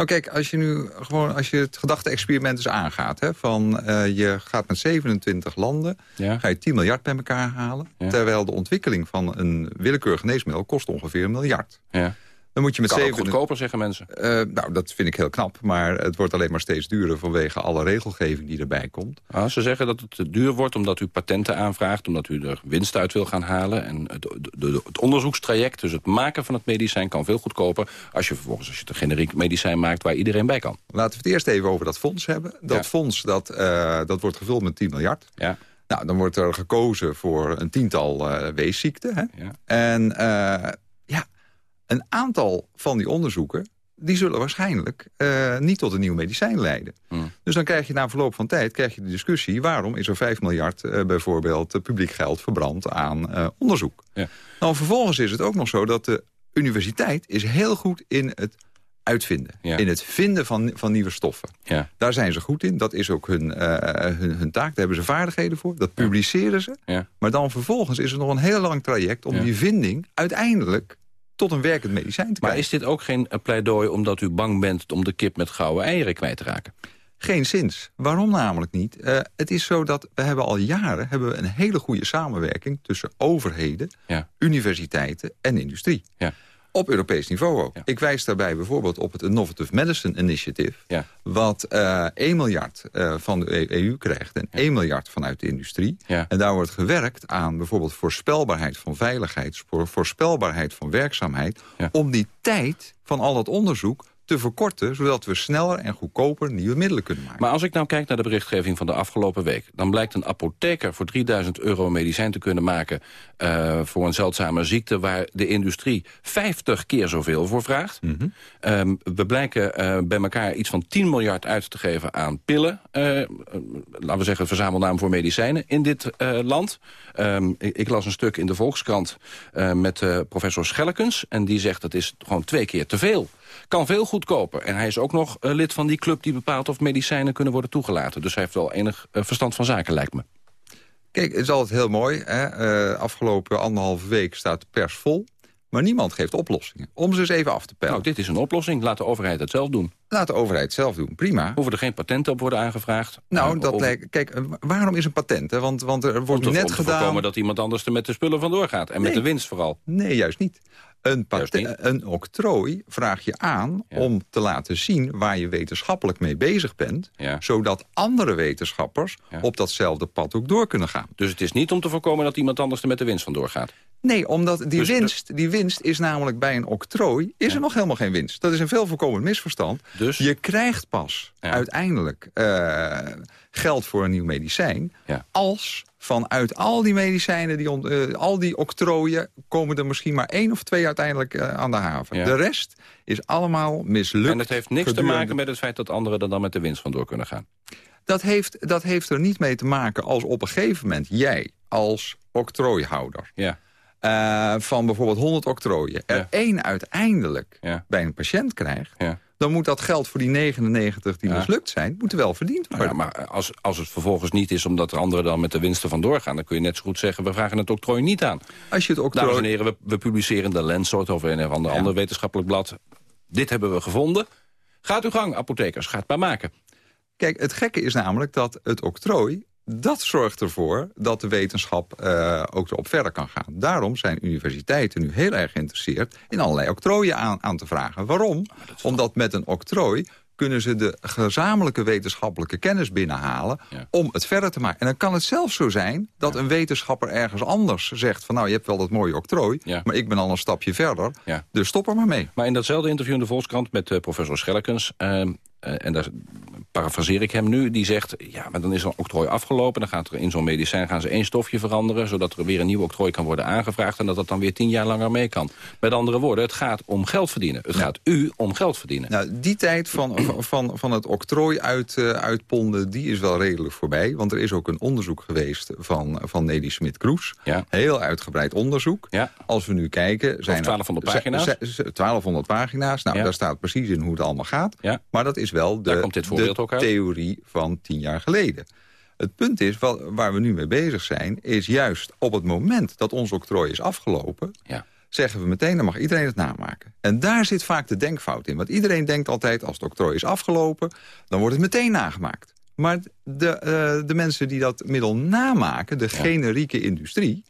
Nou kijk, als je nu gewoon als je het gedachte-experiment eens aangaat... Hè, van uh, je gaat met 27 landen, ga je 10 miljard bij elkaar halen... terwijl de ontwikkeling van een willekeurig geneesmiddel kost ongeveer een miljard. Ja. Dan moet je met kan 7... goedkoper, zeggen mensen. Uh, nou, dat vind ik heel knap. Maar het wordt alleen maar steeds duurder vanwege alle regelgeving die erbij komt. Ah, ze zeggen dat het te duur wordt omdat u patenten aanvraagt... omdat u er winst uit wil gaan halen. En het, het onderzoekstraject, dus het maken van het medicijn... kan veel goedkoper als je vervolgens als je het een generiek medicijn maakt... waar iedereen bij kan. Laten we het eerst even over dat fonds hebben. Dat fonds dat, uh, dat wordt gevuld met 10 miljard. Ja. Nou, dan wordt er gekozen voor een tiental uh, weesziekten. Hè? Ja. En een aantal van die onderzoeken die zullen waarschijnlijk uh, niet tot een nieuw medicijn leiden. Hmm. Dus dan krijg je na verloop van tijd krijg je de discussie... waarom is er 5 miljard uh, bijvoorbeeld publiek geld verbrand aan uh, onderzoek. Ja. Nou, vervolgens is het ook nog zo dat de universiteit is heel goed in het uitvinden. Ja. In het vinden van, van nieuwe stoffen. Ja. Daar zijn ze goed in. Dat is ook hun, hun, hun, taak. Daar hebben ze vaardigheden voor. Dat publiceren ze. Maar dan vervolgens is er nog een heel lang traject... om die vinding uiteindelijk tot een werkend medicijn te Maar is dit ook geen pleidooi omdat u bang bent... om de kip met gouden eieren kwijt te raken? Geen zins. Waarom namelijk niet? Uh, het is zo dat we hebben al jaren hebben we een hele goede samenwerking... tussen overheden, ja. universiteiten en industrie. Ja. Op Europees niveau ook. Ik wijs daarbij bijvoorbeeld op het Innovative Medicine Initiative... Ja. wat uh, eh, 1 miljard uh, van de EU krijgt en 1 miljard vanuit de industrie. En daar wordt gewerkt aan bijvoorbeeld voorspelbaarheid van veiligheid... voorspelbaarheid van werkzaamheid... om die tijd van al dat onderzoek te verkorten... zodat we sneller en goedkoper nieuwe middelen kunnen maken. Maar als ik nou kijk naar de berichtgeving van de afgelopen week... dan blijkt een apotheker voor 3000 euro medicijn te kunnen maken... Uh, voor een zeldzame ziekte waar de industrie 50 keer zoveel voor vraagt. Mm -hmm. we blijken uh, bij elkaar iets van 10 miljard uit te geven aan pillen. Uh, laten we zeggen, verzamelnaam voor medicijnen in dit land. Um, ik, ik, las een stuk in de Volkskrant met professor Schellekens... en die zegt dat is gewoon twee keer te veel kan veel goedkoper. En hij is ook nog uh, lid van die club die bepaalt of medicijnen kunnen worden toegelaten. Dus hij heeft wel enig uh, verstand van zaken, lijkt me. Kijk, het is altijd heel mooi. Hè? Uh, afgelopen anderhalve week staat de pers vol. Maar niemand geeft oplossingen. Om ze eens even af te pellen. Nou, dit is een oplossing. Laat de overheid het zelf doen. Laat de overheid zelf doen, prima. Hoeven er geen patenten op worden aangevraagd? Nou, dat lijkt... Kijk, waarom is een patent? Hè? Want, want er wordt net om te gedaan... voorkomen dat iemand anders er met de spullen vandoor gaat. En met de winst vooral. Nee, juist niet. Een, een octrooi vraag je aan om te laten zien waar je wetenschappelijk mee bezig bent. Zodat andere wetenschappers op datzelfde pad ook door kunnen gaan. Dus het is niet om te voorkomen dat iemand anders er met de winst vandoor gaat? Nee, omdat die, Dus, winst, die winst is namelijk bij een octrooi... is er nog helemaal geen winst. Dat is een veel voorkomend misverstand. Dus? Je krijgt pas uiteindelijk eh, geld voor een nieuw medicijn... als vanuit al die medicijnen, die eh, al die octrooien... komen er misschien maar één of twee uiteindelijk eh, aan de haven. Ja. De rest is allemaal mislukt. En het heeft niks te maken met het feit dat anderen er dan met de winst vandoor kunnen gaan. Dat heeft, dat heeft er niet mee te maken als op een gegeven moment jij als octrooihouder... Ja. eh, van bijvoorbeeld 100 octrooien... er één uiteindelijk bij een patiënt krijgt... dan moet dat geld voor die 99 die Ja. mislukt zijn... moeten wel verdiend worden. Ja, maar als, als het vervolgens niet is omdat er anderen dan met de winsten vandoor gaan... dan kun je net zo goed zeggen, we vragen het octrooi niet aan. Als je het octrooi... Dames en heren, we, we publiceren de Lancet of een of ander, ander wetenschappelijk blad. Dit hebben we gevonden. Gaat uw gang, apothekers, gaat maar maken. Kijk, het gekke is namelijk dat het octrooi... dat zorgt ervoor dat de wetenschap eh, ook erop verder kan gaan. Daarom zijn universiteiten nu heel erg geïnteresseerd... in allerlei octrooien aan, aan te vragen. Waarom? Omdat met een octrooi kunnen ze de gezamenlijke wetenschappelijke kennis binnenhalen... om het verder te maken. En dan kan het zelfs zo zijn dat een wetenschapper ergens anders zegt... van nou, je hebt wel dat mooie octrooi, maar ik ben al een stapje verder. Dus stop er maar mee. Maar in datzelfde interview in de Volkskrant met eh, professor Schellekens... ehm, eh, en daar parafraseer ik hem nu, die zegt... ja, maar dan is een octrooi afgelopen... dan gaat er in zo'n medicijn gaan ze één stofje veranderen... zodat er weer een nieuw octrooi kan worden aangevraagd... en dat dat dan weer tien jaar langer mee kan. Met andere woorden, het gaat om geld verdienen. Het gaat u om geld verdienen. Nou, die tijd van, van, van het octrooi uit, eh, uitponden, die is wel redelijk voorbij. Want er is ook een onderzoek geweest van, van Nelly Smit-Kroes. Heel uitgebreid onderzoek. Als we nu kijken... Zijn er- 1200 pagina's? z- z- 1200 pagina's. Nou, Ja. daar staat precies in hoe het allemaal gaat. Maar dat is wel Daar de, komt dit voorbeeld ook uit. theorie van tien jaar geleden. Het punt is, wat, waar we nu mee bezig zijn... is juist op het moment dat ons octrooi is afgelopen... zeggen we meteen, dan mag iedereen het namaken. En daar zit vaak de denkfout in. Want iedereen denkt altijd, als het octrooi is afgelopen... dan wordt het meteen nagemaakt. Maar de, eh, de mensen die dat middel namaken, de generieke industrie...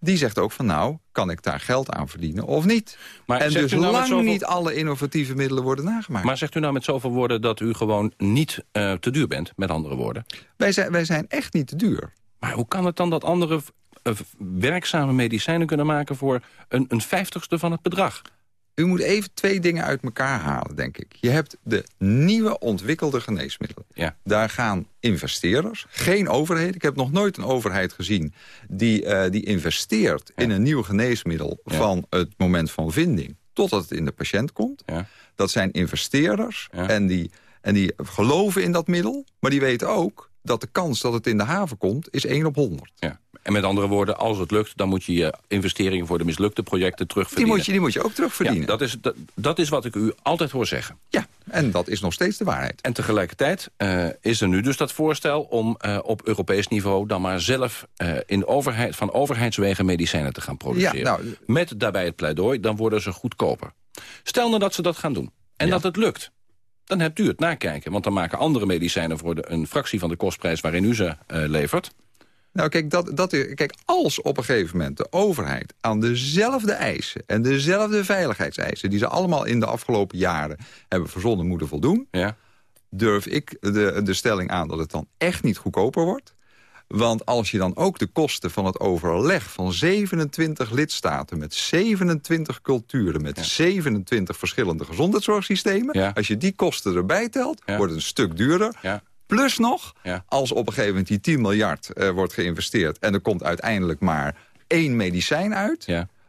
die zegt ook van nou, kan ik daar geld aan verdienen of niet? Maar en dus nou lang zoveel- niet alle innovatieve middelen worden nagemaakt. Maar zegt u nou met zoveel woorden dat u gewoon niet eh, te duur bent? Met andere woorden. Wij zijn, wij zijn echt niet te duur. Maar hoe kan het dan dat anderen eh, werkzame medicijnen kunnen maken... voor een, een vijftigste van het bedrag? U moet even twee dingen uit elkaar halen, denk ik. Je hebt de nieuwe ontwikkelde geneesmiddelen. Ja. Daar gaan investeerders, geen overheid. Ik heb nog nooit een overheid gezien die, eh, die investeert in een nieuw geneesmiddel... van het moment van vinding totdat het in de patiënt komt. Dat zijn investeerders en, die, en die geloven in dat middel. Maar die weten ook dat de kans dat het in de haven komt is 1 op 100. Ja. En met andere woorden, als het lukt... dan moet je je investeringen voor de mislukte projecten Die terugverdienen. moet, je, die moet je ook terugverdienen. Ja, dat, is, dat, dat is wat ik u altijd hoor zeggen. Ja, en dat is nog steeds de waarheid. En tegelijkertijd eh, is er nu dus dat voorstel om eh, op Europees niveau... dan maar zelf eh, in overheid, van overheidswegen medicijnen te gaan produceren. Ja, nou, Met daarbij het pleidooi, dan worden ze goedkoper. Stel nou dat ze dat gaan doen en dat het lukt. Dan hebt u het nakijken, want dan maken andere medicijnen... voor de, een fractie van de kostprijs waarin u ze levert. Nou, kijk, dat, dat, kijk, als op een gegeven moment de overheid aan dezelfde eisen... en dezelfde veiligheidseisen... die ze allemaal in de afgelopen jaren hebben verzonnen moeten voldoen... durf ik de, de stelling aan dat het dan echt niet goedkoper wordt. Want als je dan ook de kosten van het overleg van 27 lidstaten... met 27 culturen, met 27 verschillende gezondheidszorgsystemen... als je die kosten erbij telt, wordt het een stuk duurder... Plus nog, als op een gegeven moment die 10 miljard eh, wordt geïnvesteerd... en er komt uiteindelijk maar één medicijn uit...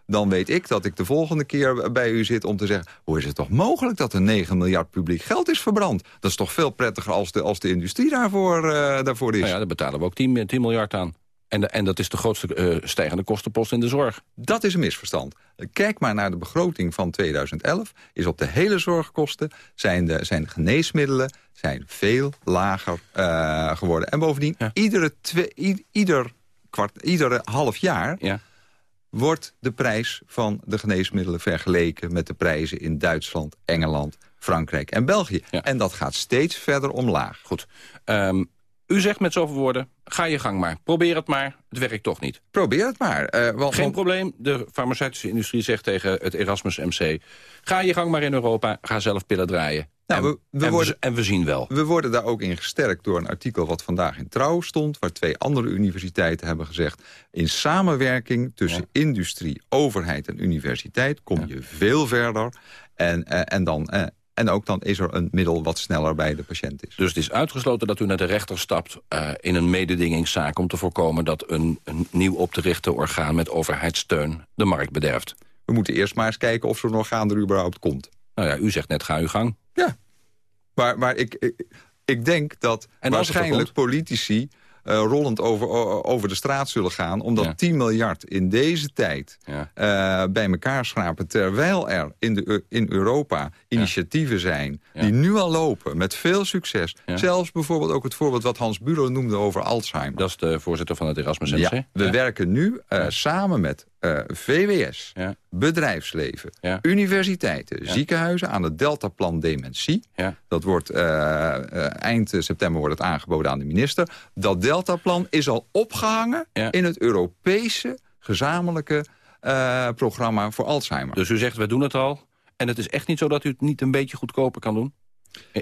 dan weet ik dat ik de volgende keer bij u zit om te zeggen... hoe is het toch mogelijk dat er 9 miljard publiek geld is verbrand? Dat is toch veel prettiger als de, als de industrie daarvoor, eh, daarvoor is? Nou ja, daar betalen we ook 10, 10 miljard aan. En, en dat is de grootste eh, stijgende kostenpost in de zorg. Dat is een misverstand. Kijk maar naar de begroting van 2011. Is op de hele zorgkosten zijn de zijn geneesmiddelen zijn veel lager eh, geworden. En bovendien, iedere, twee, i- ieder, kwart, iedere half jaar... wordt de prijs van de geneesmiddelen vergeleken... met de prijzen in Duitsland, Engeland, Frankrijk en België. En dat gaat steeds verder omlaag. Goed. Ehm, U zegt met zoveel woorden, ga je gang maar. Probeer het maar, het werkt toch niet. Probeer het maar. Uh, want, Geen probleem, de farmaceutische industrie zegt tegen het Erasmus MC... ga je gang maar in Europa, ga zelf pillen draaien. Nou, we, we en, worden, we, en we zien wel. We worden daar ook in gesterkt door een artikel wat vandaag in Trouw stond... waar twee andere universiteiten hebben gezegd... in samenwerking tussen industrie, overheid en universiteit... kom je veel verder en, uh, en dan... En ook dan is er een middel wat sneller bij de patiënt is. Dus het is uitgesloten dat u naar de rechter stapt uh, in een mededingingszaak... om te voorkomen dat een, een nieuw op te richten orgaan met overheidssteun de markt bederft. We moeten eerst maar eens kijken of zo'n orgaan er überhaupt komt. Nou ja, u zegt net ga uw gang. Ja, maar, maar ik, ik, ik denk dat en waarschijnlijk politici uh, rollend over, over de straat zullen gaan. Omdat ja. 10 miljard in deze tijd ja. uh, bij elkaar schrapen... terwijl er in, de, in Europa initiatieven zijn die nu al lopen met veel succes. Zelfs bijvoorbeeld ook het voorbeeld wat Hans Bulow noemde over Alzheimer. Dat is de voorzitter van het Erasmus MC. Ja, we werken nu uh, samen met uh, VWS, ja. bedrijfsleven, ja. universiteiten, ziekenhuizen aan het Deltaplan Dementie. Dat wordt uh, uh, eind september wordt het aangeboden aan de minister. Dat Deltaplan is al opgehangen in het Europese gezamenlijke programma voor Alzheimer. Dus u zegt, we doen het al. En het is echt niet zo dat u het niet een beetje goedkoper kan doen?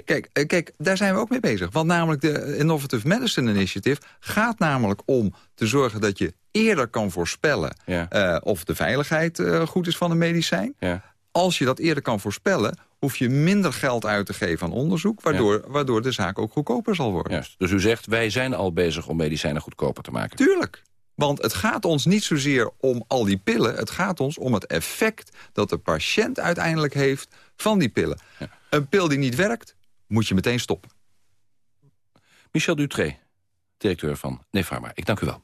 Kijk, kijk, daar zijn we ook mee bezig. Want namelijk de Innovative Medicine Initiative gaat namelijk om te zorgen dat je eerder kan voorspellen... Uh, of de veiligheid uh, goed is van een medicijn. Ja. Als je dat eerder kan voorspellen, hoef je minder geld uit te geven aan onderzoek... waardoor, ja. waardoor de zaak ook goedkoper zal worden. Juist. Dus u zegt, wij zijn al bezig om medicijnen goedkoper te maken. Tuurlijk. Want het gaat ons niet zozeer om al die pillen. Het gaat ons om het effect dat de patiënt uiteindelijk heeft van die pillen. Ja. Een pil die niet werkt, moet je meteen stoppen. Michel Dutré, directeur van Nefarma. Ik dank u wel.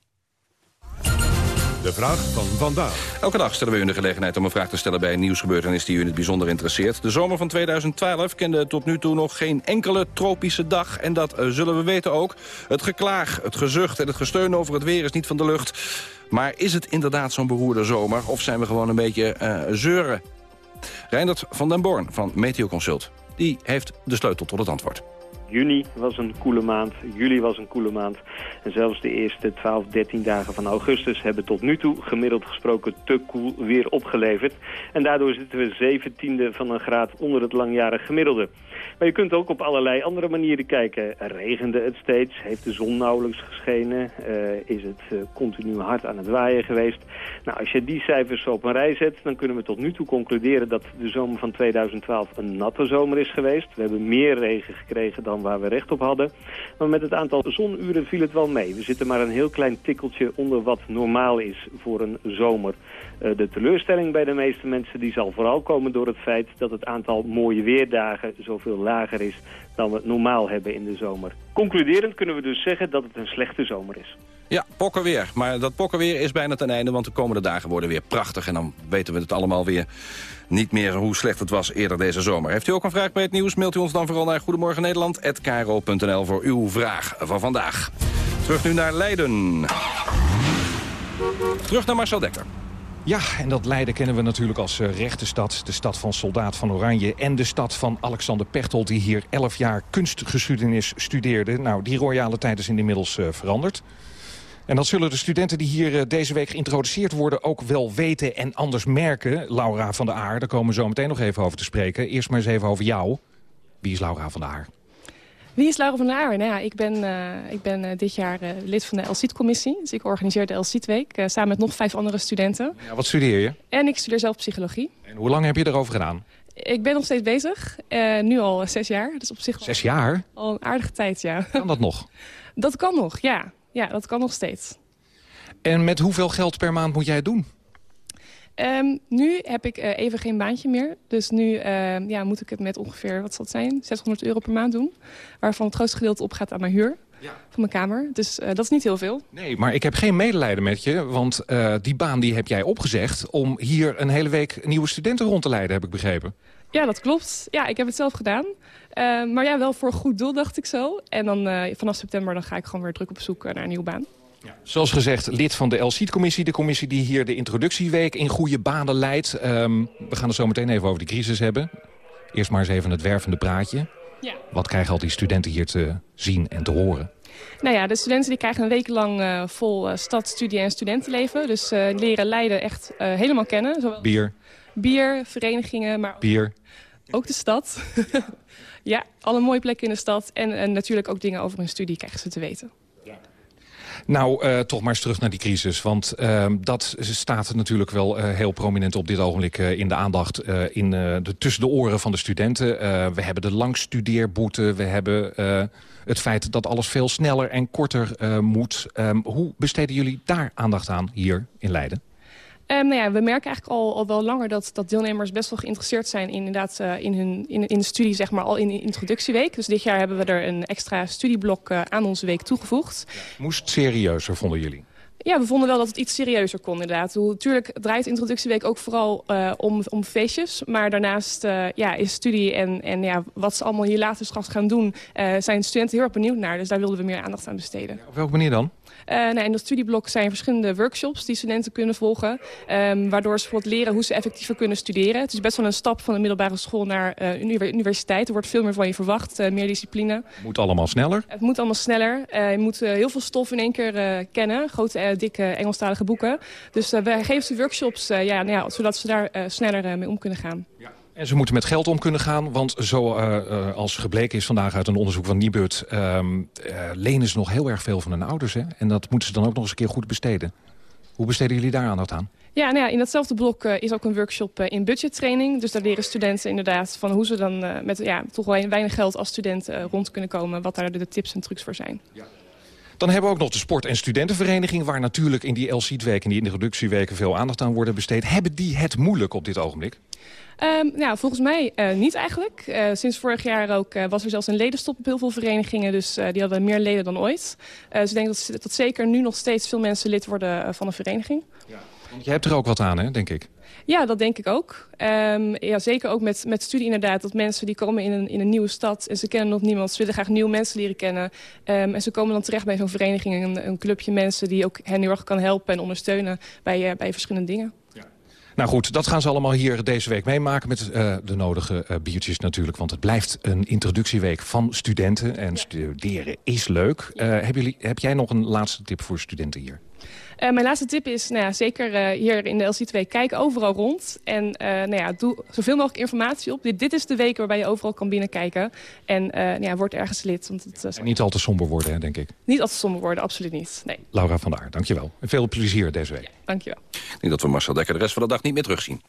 De vraag van vandaag. Elke dag stellen we u de gelegenheid om een vraag te stellen bij een nieuwsgebeurtenis die u in het bijzonder interesseert. De zomer van 2012 kende tot nu toe nog geen enkele tropische dag. En dat uh, zullen we weten ook. Het geklaag, het gezucht en het gesteun over het weer is niet van de lucht. Maar is het inderdaad zo'n beroerde zomer of zijn we gewoon een beetje uh, zeuren? Reindert van den Born van Meteoconsult. Die heeft de sleutel tot het antwoord. Juni was een koele maand, juli was een koele maand. En zelfs de eerste 12, 13 dagen van augustus hebben tot nu toe gemiddeld gesproken te koel weer opgeleverd. En daardoor zitten we zeventiende van een graad onder het langjarig gemiddelde. Maar je kunt ook op allerlei andere manieren kijken. Regende het steeds? Heeft de zon nauwelijks geschenen? Uh, is het uh, continu hard aan het waaien geweest? Nou, als je die cijfers zo op een rij zet, dan kunnen we tot nu toe concluderen dat de zomer van 2012 een natte zomer is geweest. We hebben meer regen gekregen dan waar we recht op hadden. Maar met het aantal zonuren viel het wel mee. We zitten maar een heel klein tikkeltje onder wat normaal is voor een zomer. Uh, de teleurstelling bij de meeste mensen die zal vooral komen door het feit dat het aantal mooie weerdagen zoveel lager is dan we normaal hebben in de zomer. Concluderend kunnen we dus zeggen dat het een slechte zomer is. Ja, pokkenweer. Maar dat pokkenweer is bijna ten einde, want de komende dagen worden weer prachtig. En dan weten we het allemaal weer niet meer hoe slecht het was eerder deze zomer. Heeft u ook een vraag bij het nieuws? Mailt u ons dan vooral naar Goedemorgen Nederland@kro.nl voor uw vraag van vandaag. Terug nu naar Leiden. Terug naar Marcel Dekker. Ja, en dat Leiden kennen we natuurlijk als uh, rechte stad. De stad van Soldaat van Oranje. En de stad van Alexander Pechtold, die hier 11 jaar kunstgeschiedenis studeerde. Nou, die royale tijd is inmiddels uh, veranderd. En dat zullen de studenten die hier uh, deze week geïntroduceerd worden... ook wel weten en anders merken. Laura van der Aar, daar komen we zo meteen nog even over te spreken. Eerst maar eens even over jou. Wie is Laura van der Aar? Wie is Laura van der Aar? Nou ja, ik ben, uh, ik ben uh, dit jaar uh, lid van de LCIT-commissie. Dus ik organiseer de LCIT-week samen met nog vijf andere studenten. Ja, wat studeer je? En ik studeer zelf psychologie. En hoe lang heb je erover gedaan? Ik ben nog steeds bezig. nu al zes jaar. Dus op zich zes jaar? Al een aardige tijd, ja. Kan dat nog? Dat kan nog, ja. Ja, dat kan nog steeds. En met hoeveel geld per maand moet jij het doen? Um, nu heb ik uh, even geen baantje meer. Dus nu uh, ja, moet ik het met ongeveer, wat zal het zijn, 600 euro per maand doen. Waarvan het grootste gedeelte opgaat aan mijn huur. Ja. Van mijn kamer. Dus uh, dat is niet heel veel. Nee, maar ik heb geen medelijden met je. Want die baan die heb jij opgezegd om hier een hele week nieuwe studenten rond te leiden, heb ik begrepen. Ja, dat klopt. Ja, ik heb het zelf gedaan. maar ja, wel voor een goed doel, dacht ik zo. En dan vanaf september dan ga ik gewoon weer druk op zoek naar een nieuwe baan. Ja. Zoals gezegd, lid van de LCIT-commissie. De commissie die hier de introductieweek in goede banen leidt. Um, we gaan het zo meteen even over de crisis hebben. Eerst maar eens even het wervende praatje. Ja. Wat krijgen al die studenten hier te zien en te horen? Nou ja, de studenten die krijgen een week lang uh, vol uh, stad, studie en studentenleven. Dus uh, leren Leiden echt helemaal kennen. Zowel bier. Bier, verenigingen, maar bier. ook de stad. ja, alle mooie plekken in de stad. En, en natuurlijk ook dingen over hun studie krijgen ze te weten. Nou, uh, toch maar eens terug naar die crisis. Want uh, dat staat natuurlijk wel uh, heel prominent op dit ogenblik in de aandacht. in, de, tussen de oren van de studenten. we hebben de langstudeerboete. We hebben het feit dat alles veel sneller en korter moet. Um, hoe besteden jullie daar aandacht aan hier in Leiden? Um, nou ja, we merken eigenlijk al, al wel langer dat, dat deelnemers best wel geïnteresseerd zijn in, inderdaad, uh, in, hun, in, in de studie, zeg maar, al in de introductieweek. Dus dit jaar hebben we er een extra studieblok uh, aan onze week toegevoegd. Moest serieuzer, vonden jullie? Ja, we vonden wel dat het iets serieuzer kon inderdaad. Natuurlijk draait introductieweek ook vooral uh, om, om feestjes. Maar daarnaast uh, ja, is studie en, en ja, wat ze allemaal hier later straks gaan doen... Uh, zijn studenten heel erg benieuwd naar. Dus daar wilden we meer aandacht aan besteden. Op welke manier dan? Uh, nou, in dat studieblok zijn verschillende workshops die studenten kunnen volgen. Um, waardoor ze bijvoorbeeld leren hoe ze effectiever kunnen studeren. Het is best wel een stap van de middelbare school naar uh, universiteit. Er wordt veel meer van je verwacht, uh, meer discipline. Moet allemaal sneller? Het moet allemaal sneller. je moet heel veel stof in één keer kennen. Grote, dikke Engelstalige boeken. Dus we geven ze workshops ja, nou ja, zodat ze daar sneller mee om kunnen gaan. Ja. En ze moeten met geld om kunnen gaan, want zoals uh, gebleken is vandaag uit een onderzoek van Nibud... Uh, lenen ze nog heel erg veel van hun ouders. Hè? En dat moeten ze dan ook nog eens een keer goed besteden. Hoe besteden jullie daar aandacht aan? Ja, nou ja, in datzelfde blok uh, is ook een workshop uh, in budgettraining. Dus daar leren studenten inderdaad van hoe ze dan uh, met ja, toch wel weinig geld als student rond kunnen komen. Wat daar de tips en trucs voor zijn. Ja. Dan hebben we ook nog de sport- en studentenvereniging... waar natuurlijk in die LC-week en die introductieweken veel aandacht aan worden besteed. Hebben die het moeilijk op dit ogenblik? Um, nou, volgens mij uh, niet eigenlijk. Uh, sinds vorig jaar ook uh, was er zelfs een ledenstop op heel veel verenigingen. Dus die hadden meer leden dan ooit. dus ik denk dat, dat zeker nu nog steeds veel mensen lid worden van een vereniging. Ja. Want je hebt er ook wat aan, hè, denk ik? Ja, dat denk ik ook. Um, ja, zeker ook met, met studie inderdaad. Dat mensen die komen in een, in een nieuwe stad en ze kennen nog niemand. Ze willen graag nieuwe mensen leren kennen. Um, en ze komen dan terecht bij zo'n vereniging. Een, een clubje mensen die ook hen heel erg kan helpen en ondersteunen bij, bij verschillende dingen. Nou goed, dat gaan ze allemaal hier deze week meemaken... met uh, de nodige uh, biertjes natuurlijk. Want het blijft een introductieweek van studenten. En studeren is leuk. Uh, heb, jullie, heb jij nog een laatste tip voor studenten hier? Uh, mijn laatste tip is, nou ja, zeker uh, hier in de LC2, kijk overal rond. En uh, nou ja, doe zoveel mogelijk informatie op. Dit, dit, is de week waarbij je overal kan binnenkijken. En nou ja, word ergens lid. Want het, en niet al te somber worden, hè, denk ik. Niet al te somber worden, absoluut niet. Nee. Laura van der dankjewel. En veel plezier deze week. Ja, dankjewel. Ik denk dat we Marcel Dekker de rest van de dag niet meer terugzien.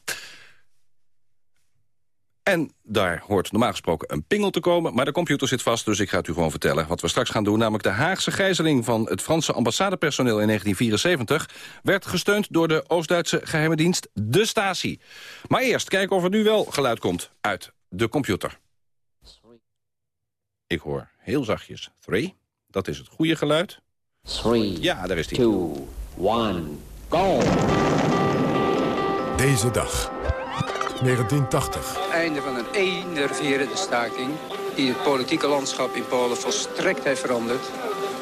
En daar hoort normaal gesproken een pingel te komen. Maar de computer zit vast, dus ik ga het u gewoon vertellen wat we straks gaan doen. Namelijk de Haagse gijzeling van het Franse ambassadepersoneel in 1974... werd gesteund door de Oost-Duitse geheime dienst de Stasi. Maar eerst kijken of er nu wel geluid komt uit de computer. Ik hoor heel zachtjes 3. Dat is het goede geluid. 3, ja, daar is die. 2, 1, go! Deze dag. 1980. Einde van een enerverende staking die het politieke landschap in Polen volstrekt heeft veranderd.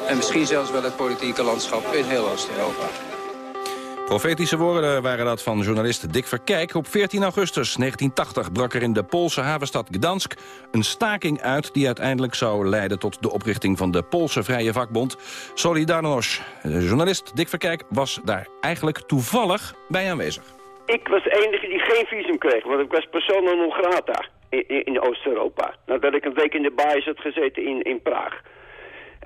En misschien zelfs wel het politieke landschap in heel Oost-Europa. Profetische woorden waren dat van journalist Dick Verkijk. Op 14 augustus 1980 brak er in de Poolse havenstad Gdansk een staking uit... die uiteindelijk zou leiden tot de oprichting van de Poolse Vrije Vakbond Solidarność. De journalist Dick Verkijk was daar eigenlijk toevallig bij aanwezig. Ik was de enige die geen visum kreeg, want ik was persona non grata in, in, Oost-Europa. Nadat ik een week in de baas had gezeten in, in Praag.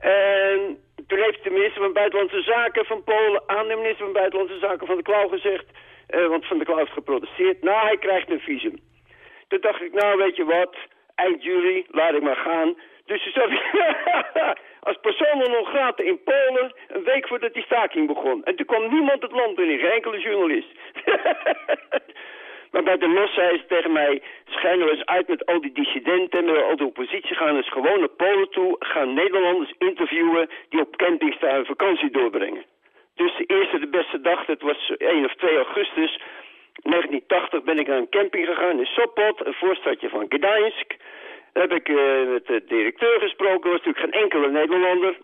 En toen heeft de minister van Buitenlandse Zaken van Polen aan de minister van Buitenlandse Zaken van de Klauw gezegd... Uh, want Van de Klauw heeft geprotesteerd, nou hij krijgt een visum. Toen dacht ik, nou weet je wat, eind juli, laat ik maar gaan. Dus toen zat als persoon non grata in Polen een week voordat die staking begon. En toen kwam niemand het land binnen, geen enkele journalist. maar bij de los zei ze tegen mij, schijnen we eens uit met al die dissidenten, met al de oppositie, gaan eens gewoon naar Polen toe, gaan Nederlanders interviewen die op camping staan vakantie doorbrengen. Dus de eerste, de beste dag, dat was 1 of 2 augustus 1980, ben ik naar een camping gegaan in Sopot, een voorstadje van Gdańsk heb ik uh, met de directeur gesproken, was natuurlijk geen enkele Nederlander.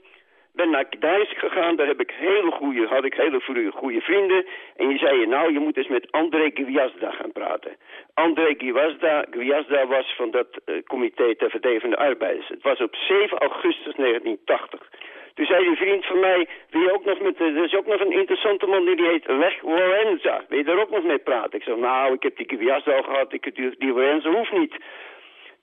Ben naar Gdańsk gegaan, daar heb ik hele goede, had ik hele goede vrienden. En je zei je, nou, je moet eens met André Gwiazda gaan praten. André Gwiazda, Gwiazda was van dat uh, comité ter verdediging van de arbeiders. Het was op 7 augustus 1980. Toen zei die vriend van mij, wil je ook nog met, er is ook nog een interessante man die, die heet Lech Lorenza. Wil je daar ook nog mee praten? Ik zei, nou, ik heb die Kwias al gehad, ik, die, die Lorenza hoeft niet.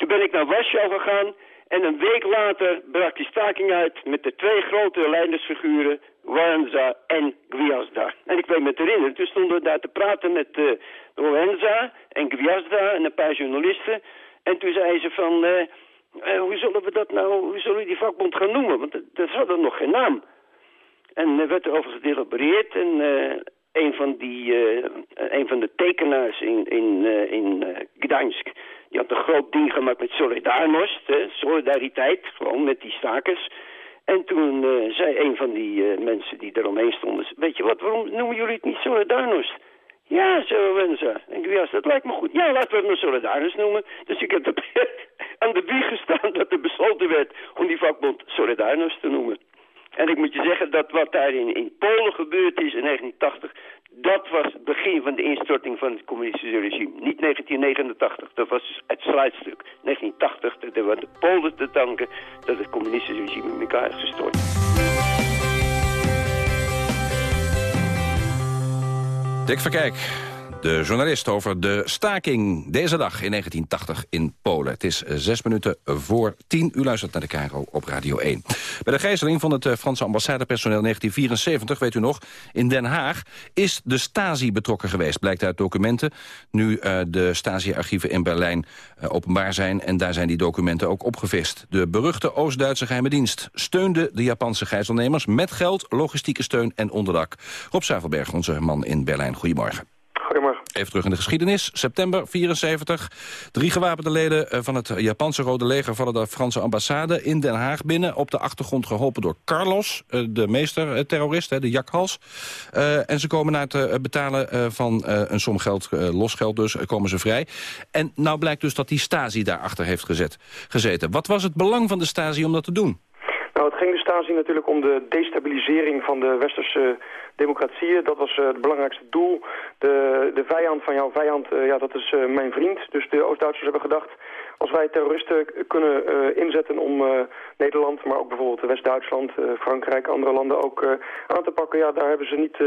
Toen ben ik naar Warschau gegaan en een week later brak die staking uit met de twee grote leidersfiguren, Lorenza en Gwiazda. En ik weet me te herinneren, toen stonden we daar te praten met uh, Lorenza en Gwiazda en een paar journalisten. En toen zei ze van, uh, hoe zullen we dat nou, hoe zullen we die vakbond gaan noemen? Want dat hadden nog geen naam. En er werd erover gedelibereerd en uh, een van die, uh, een van de tekenaars in, in, uh, in uh, Gdansk, die had een groot ding gemaakt met Solidarność, hè, solidariteit, gewoon met die stakers. En toen uh, zei een van die mensen die eromheen stonden, weet je wat, waarom noemen jullie het niet Solidarność? Ja, zo Wenza. En ik dat lijkt me goed. Ja, laten we het maar Solidarność noemen. Dus ik heb de, aan de wieg gestaan dat er besloten werd om die vakbond Solidarność te noemen. En ik moet je zeggen dat wat daar in, in Polen gebeurd is in 1980... dat was het begin van de instorting van het communistische regime. Niet 1989, dat was dus het sluitstuk. 1980, dat we de Polen te danken... dat het communistische regime in elkaar is gestort. Dick Verkijk, de journalist over de staking deze dag in 1980 in Polen. Het is zes minuten voor tien. U luistert naar de Cairo op Radio 1. Bij de gijzeling van het Franse ambassadepersoneel 1974, weet u nog, in Den Haag, is de Stasi betrokken geweest, blijkt uit documenten. Nu uh, de Stasi-archieven in Berlijn openbaar zijn en daar zijn die documenten ook opgevist. De beruchte Oost-Duitse geheime dienst steunde de Japanse gijzelnemers met geld, logistieke steun en onderdak. Rob Zavelberg, onze man in Berlijn. Goedemorgen. Goedemorgen. Even terug in de geschiedenis. September 74. Drie gewapende leden van het Japanse Rode Leger... vallen de Franse ambassade in Den Haag binnen. Op de achtergrond geholpen door Carlos, de meester-terrorist, de jakhals. En ze komen na het betalen van een som geld, losgeld dus, komen ze vrij. En nou blijkt dus dat die Stasi daarachter heeft gezet, gezeten. Wat was het belang van de Stasi om dat te doen? Nou, het ging de Stasi natuurlijk om de destabilisering van de westerse democratieën. Dat was uh, het belangrijkste doel. De, de vijand van jouw vijand, uh, ja, dat is uh, mijn vriend. Dus de Oost-Duitsers hebben gedacht... als wij terroristen kunnen inzetten om Nederland... maar ook bijvoorbeeld West-Duitsland, Frankrijk, andere landen ook aan te pakken... ja, daar hebben ze niet,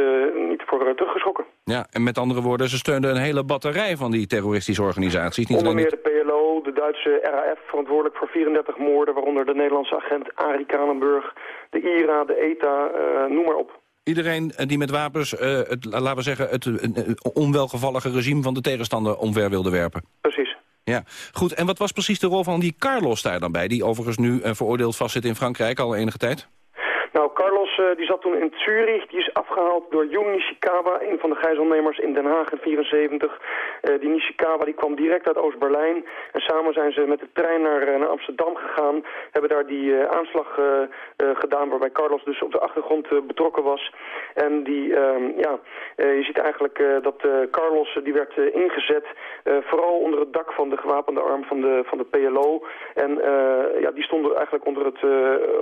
niet voor teruggeschrokken. Ja, en met andere woorden, ze steunden een hele batterij van die terroristische organisaties. Niet Onder meer de PLO, de Duitse RAF, verantwoordelijk voor 34 moorden... waaronder de Nederlandse agent Arie Kranenburg, de IRA, de ETA, noem maar op. Iedereen die met wapens, uh, het, laten we zeggen, het uh, onwelgevallige regime van de tegenstander omver wilde werpen. Precies. Ja, goed. En wat was precies de rol van die Carlos daar dan bij? Die overigens nu uh, veroordeeld vastzit in Frankrijk al enige tijd? Nou, Uh, die zat toen in Zurich. Die is afgehaald door Jun Nishikawa, een van de gijzelnemers in Den Haag in 74. Uh, die Nishikawa die kwam direct uit Oost-Berlijn. En samen zijn ze met de trein naar, uh, naar Amsterdam gegaan. Hebben daar die aanslag gedaan waarbij Carlos dus op de achtergrond betrokken was. En die, ehm, ja, je ziet eigenlijk dat Carlos die werd ingezet. vooral onder het dak van de gewapende arm van de, van de PLO. En ja, die stonden eigenlijk onder het,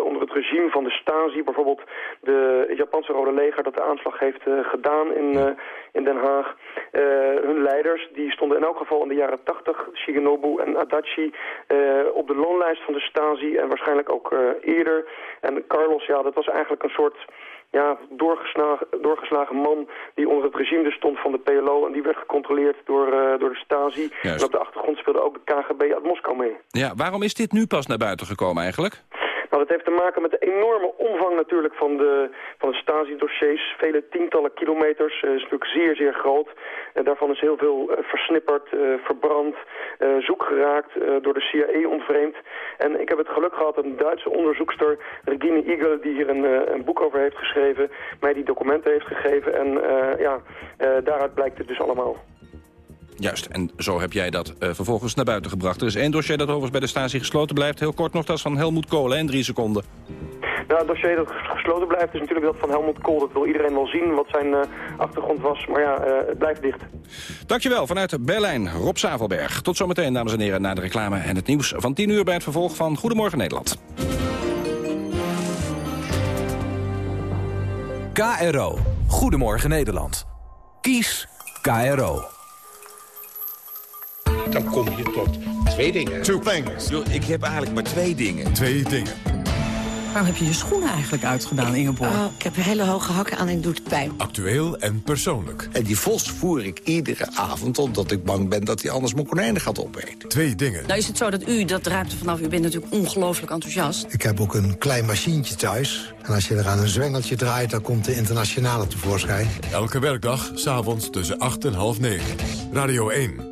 onder het regime van de Stasi bijvoorbeeld de Japanse Rode Leger dat de aanslag heeft uh, gedaan in, uh, in Den Haag. Uh, hun leiders die stonden in elk geval in de jaren 80, Shigenobu en Adachi, op de loonlijst van de Stasi en waarschijnlijk ook eerder. En Carlos, ja, dat was eigenlijk een soort ja, doorgeslagen, doorgeslagen man die onder het regime dus stond van de PLO. En die werd gecontroleerd door, uh, door de Stasi. Juist. En op de achtergrond speelde ook de KGB uit Moskou mee. Ja, waarom is dit nu pas naar buiten gekomen eigenlijk? Nou, dat heeft te maken met de enorme omvang natuurlijk van de, van de Stasi-dossiers. Vele tientallen kilometers. Uh, is natuurlijk zeer, zeer groot. En daarvan is heel veel uh, versnipperd, uh, verbrand, zoek geraakt, door de CIA ontvreemd. En ik heb het geluk gehad dat een Duitse onderzoekster, Regine Igel, die hier een, een boek over heeft geschreven, mij die documenten heeft gegeven. En ja, daaruit blijkt het dus allemaal. Juist, en zo heb jij dat uh, vervolgens naar buiten gebracht. Er is één dossier dat overigens bij de Stasi gesloten blijft. Heel kort nog, dat is van Helmoet Kool, in drie seconden. Nou, het dossier dat gesloten blijft is natuurlijk dat van Helmut Kool. Dat wil iedereen wel zien wat zijn uh, achtergrond was. Maar ja, uh, het blijft dicht. Dankjewel vanuit Berlijn, Rob Zavelberg. Tot zometeen, dames en heren, naar de reclame en het nieuws van 10 uur bij het vervolg van Goedemorgen Nederland. KRO. Goedemorgen Nederland. Kies KRO. Dan kom je tot twee dingen. Two things. Yo, ik heb eigenlijk maar twee dingen. Twee dingen. Waarom heb je je schoenen eigenlijk uitgedaan, Ingeborg? Oh, ik heb hele hoge hakken aan en doet het pijn. Actueel en persoonlijk. En die vos voer ik iedere avond omdat ik bang ben dat hij anders mijn konijnen gaat opeten. Twee dingen. Nou is het zo dat u, dat ruimt er vanaf, u bent natuurlijk ongelooflijk enthousiast. Ik heb ook een klein machientje thuis. En als je er aan een zwengeltje draait, dan komt de internationale tevoorschijn. Elke werkdag, s'avonds tussen 8 en half 9. Radio 1.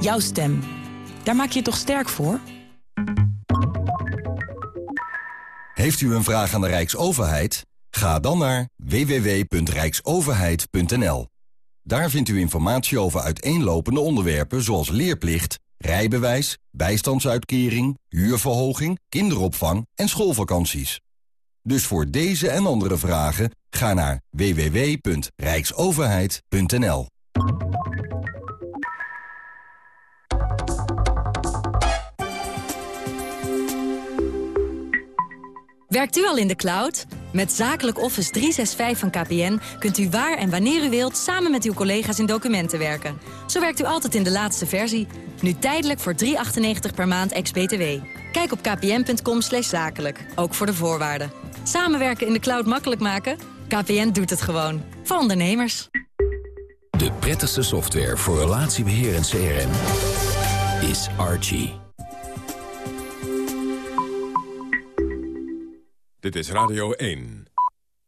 Jouw stem. Daar maak je toch sterk voor? Heeft u een vraag aan de Rijksoverheid? Ga dan naar www.rijksoverheid.nl. Daar vindt u informatie over uiteenlopende onderwerpen zoals leerplicht, rijbewijs, bijstandsuitkering, huurverhoging, kinderopvang en schoolvakanties. Dus voor deze en andere vragen ga naar www.rijksoverheid.nl. Werkt u al in de cloud? Met Zakelijk Office 365 van KPN kunt u waar en wanneer u wilt... samen met uw collega's in documenten werken. Zo werkt u altijd in de laatste versie. Nu tijdelijk voor 3,98 per maand ex-BTW. Kijk op kpn.com zakelijk, ook voor de voorwaarden. Samenwerken in de cloud makkelijk maken? KPN doet het gewoon. Voor ondernemers. De prettigste software voor relatiebeheer en CRM is Archie. Dit is Radio 1.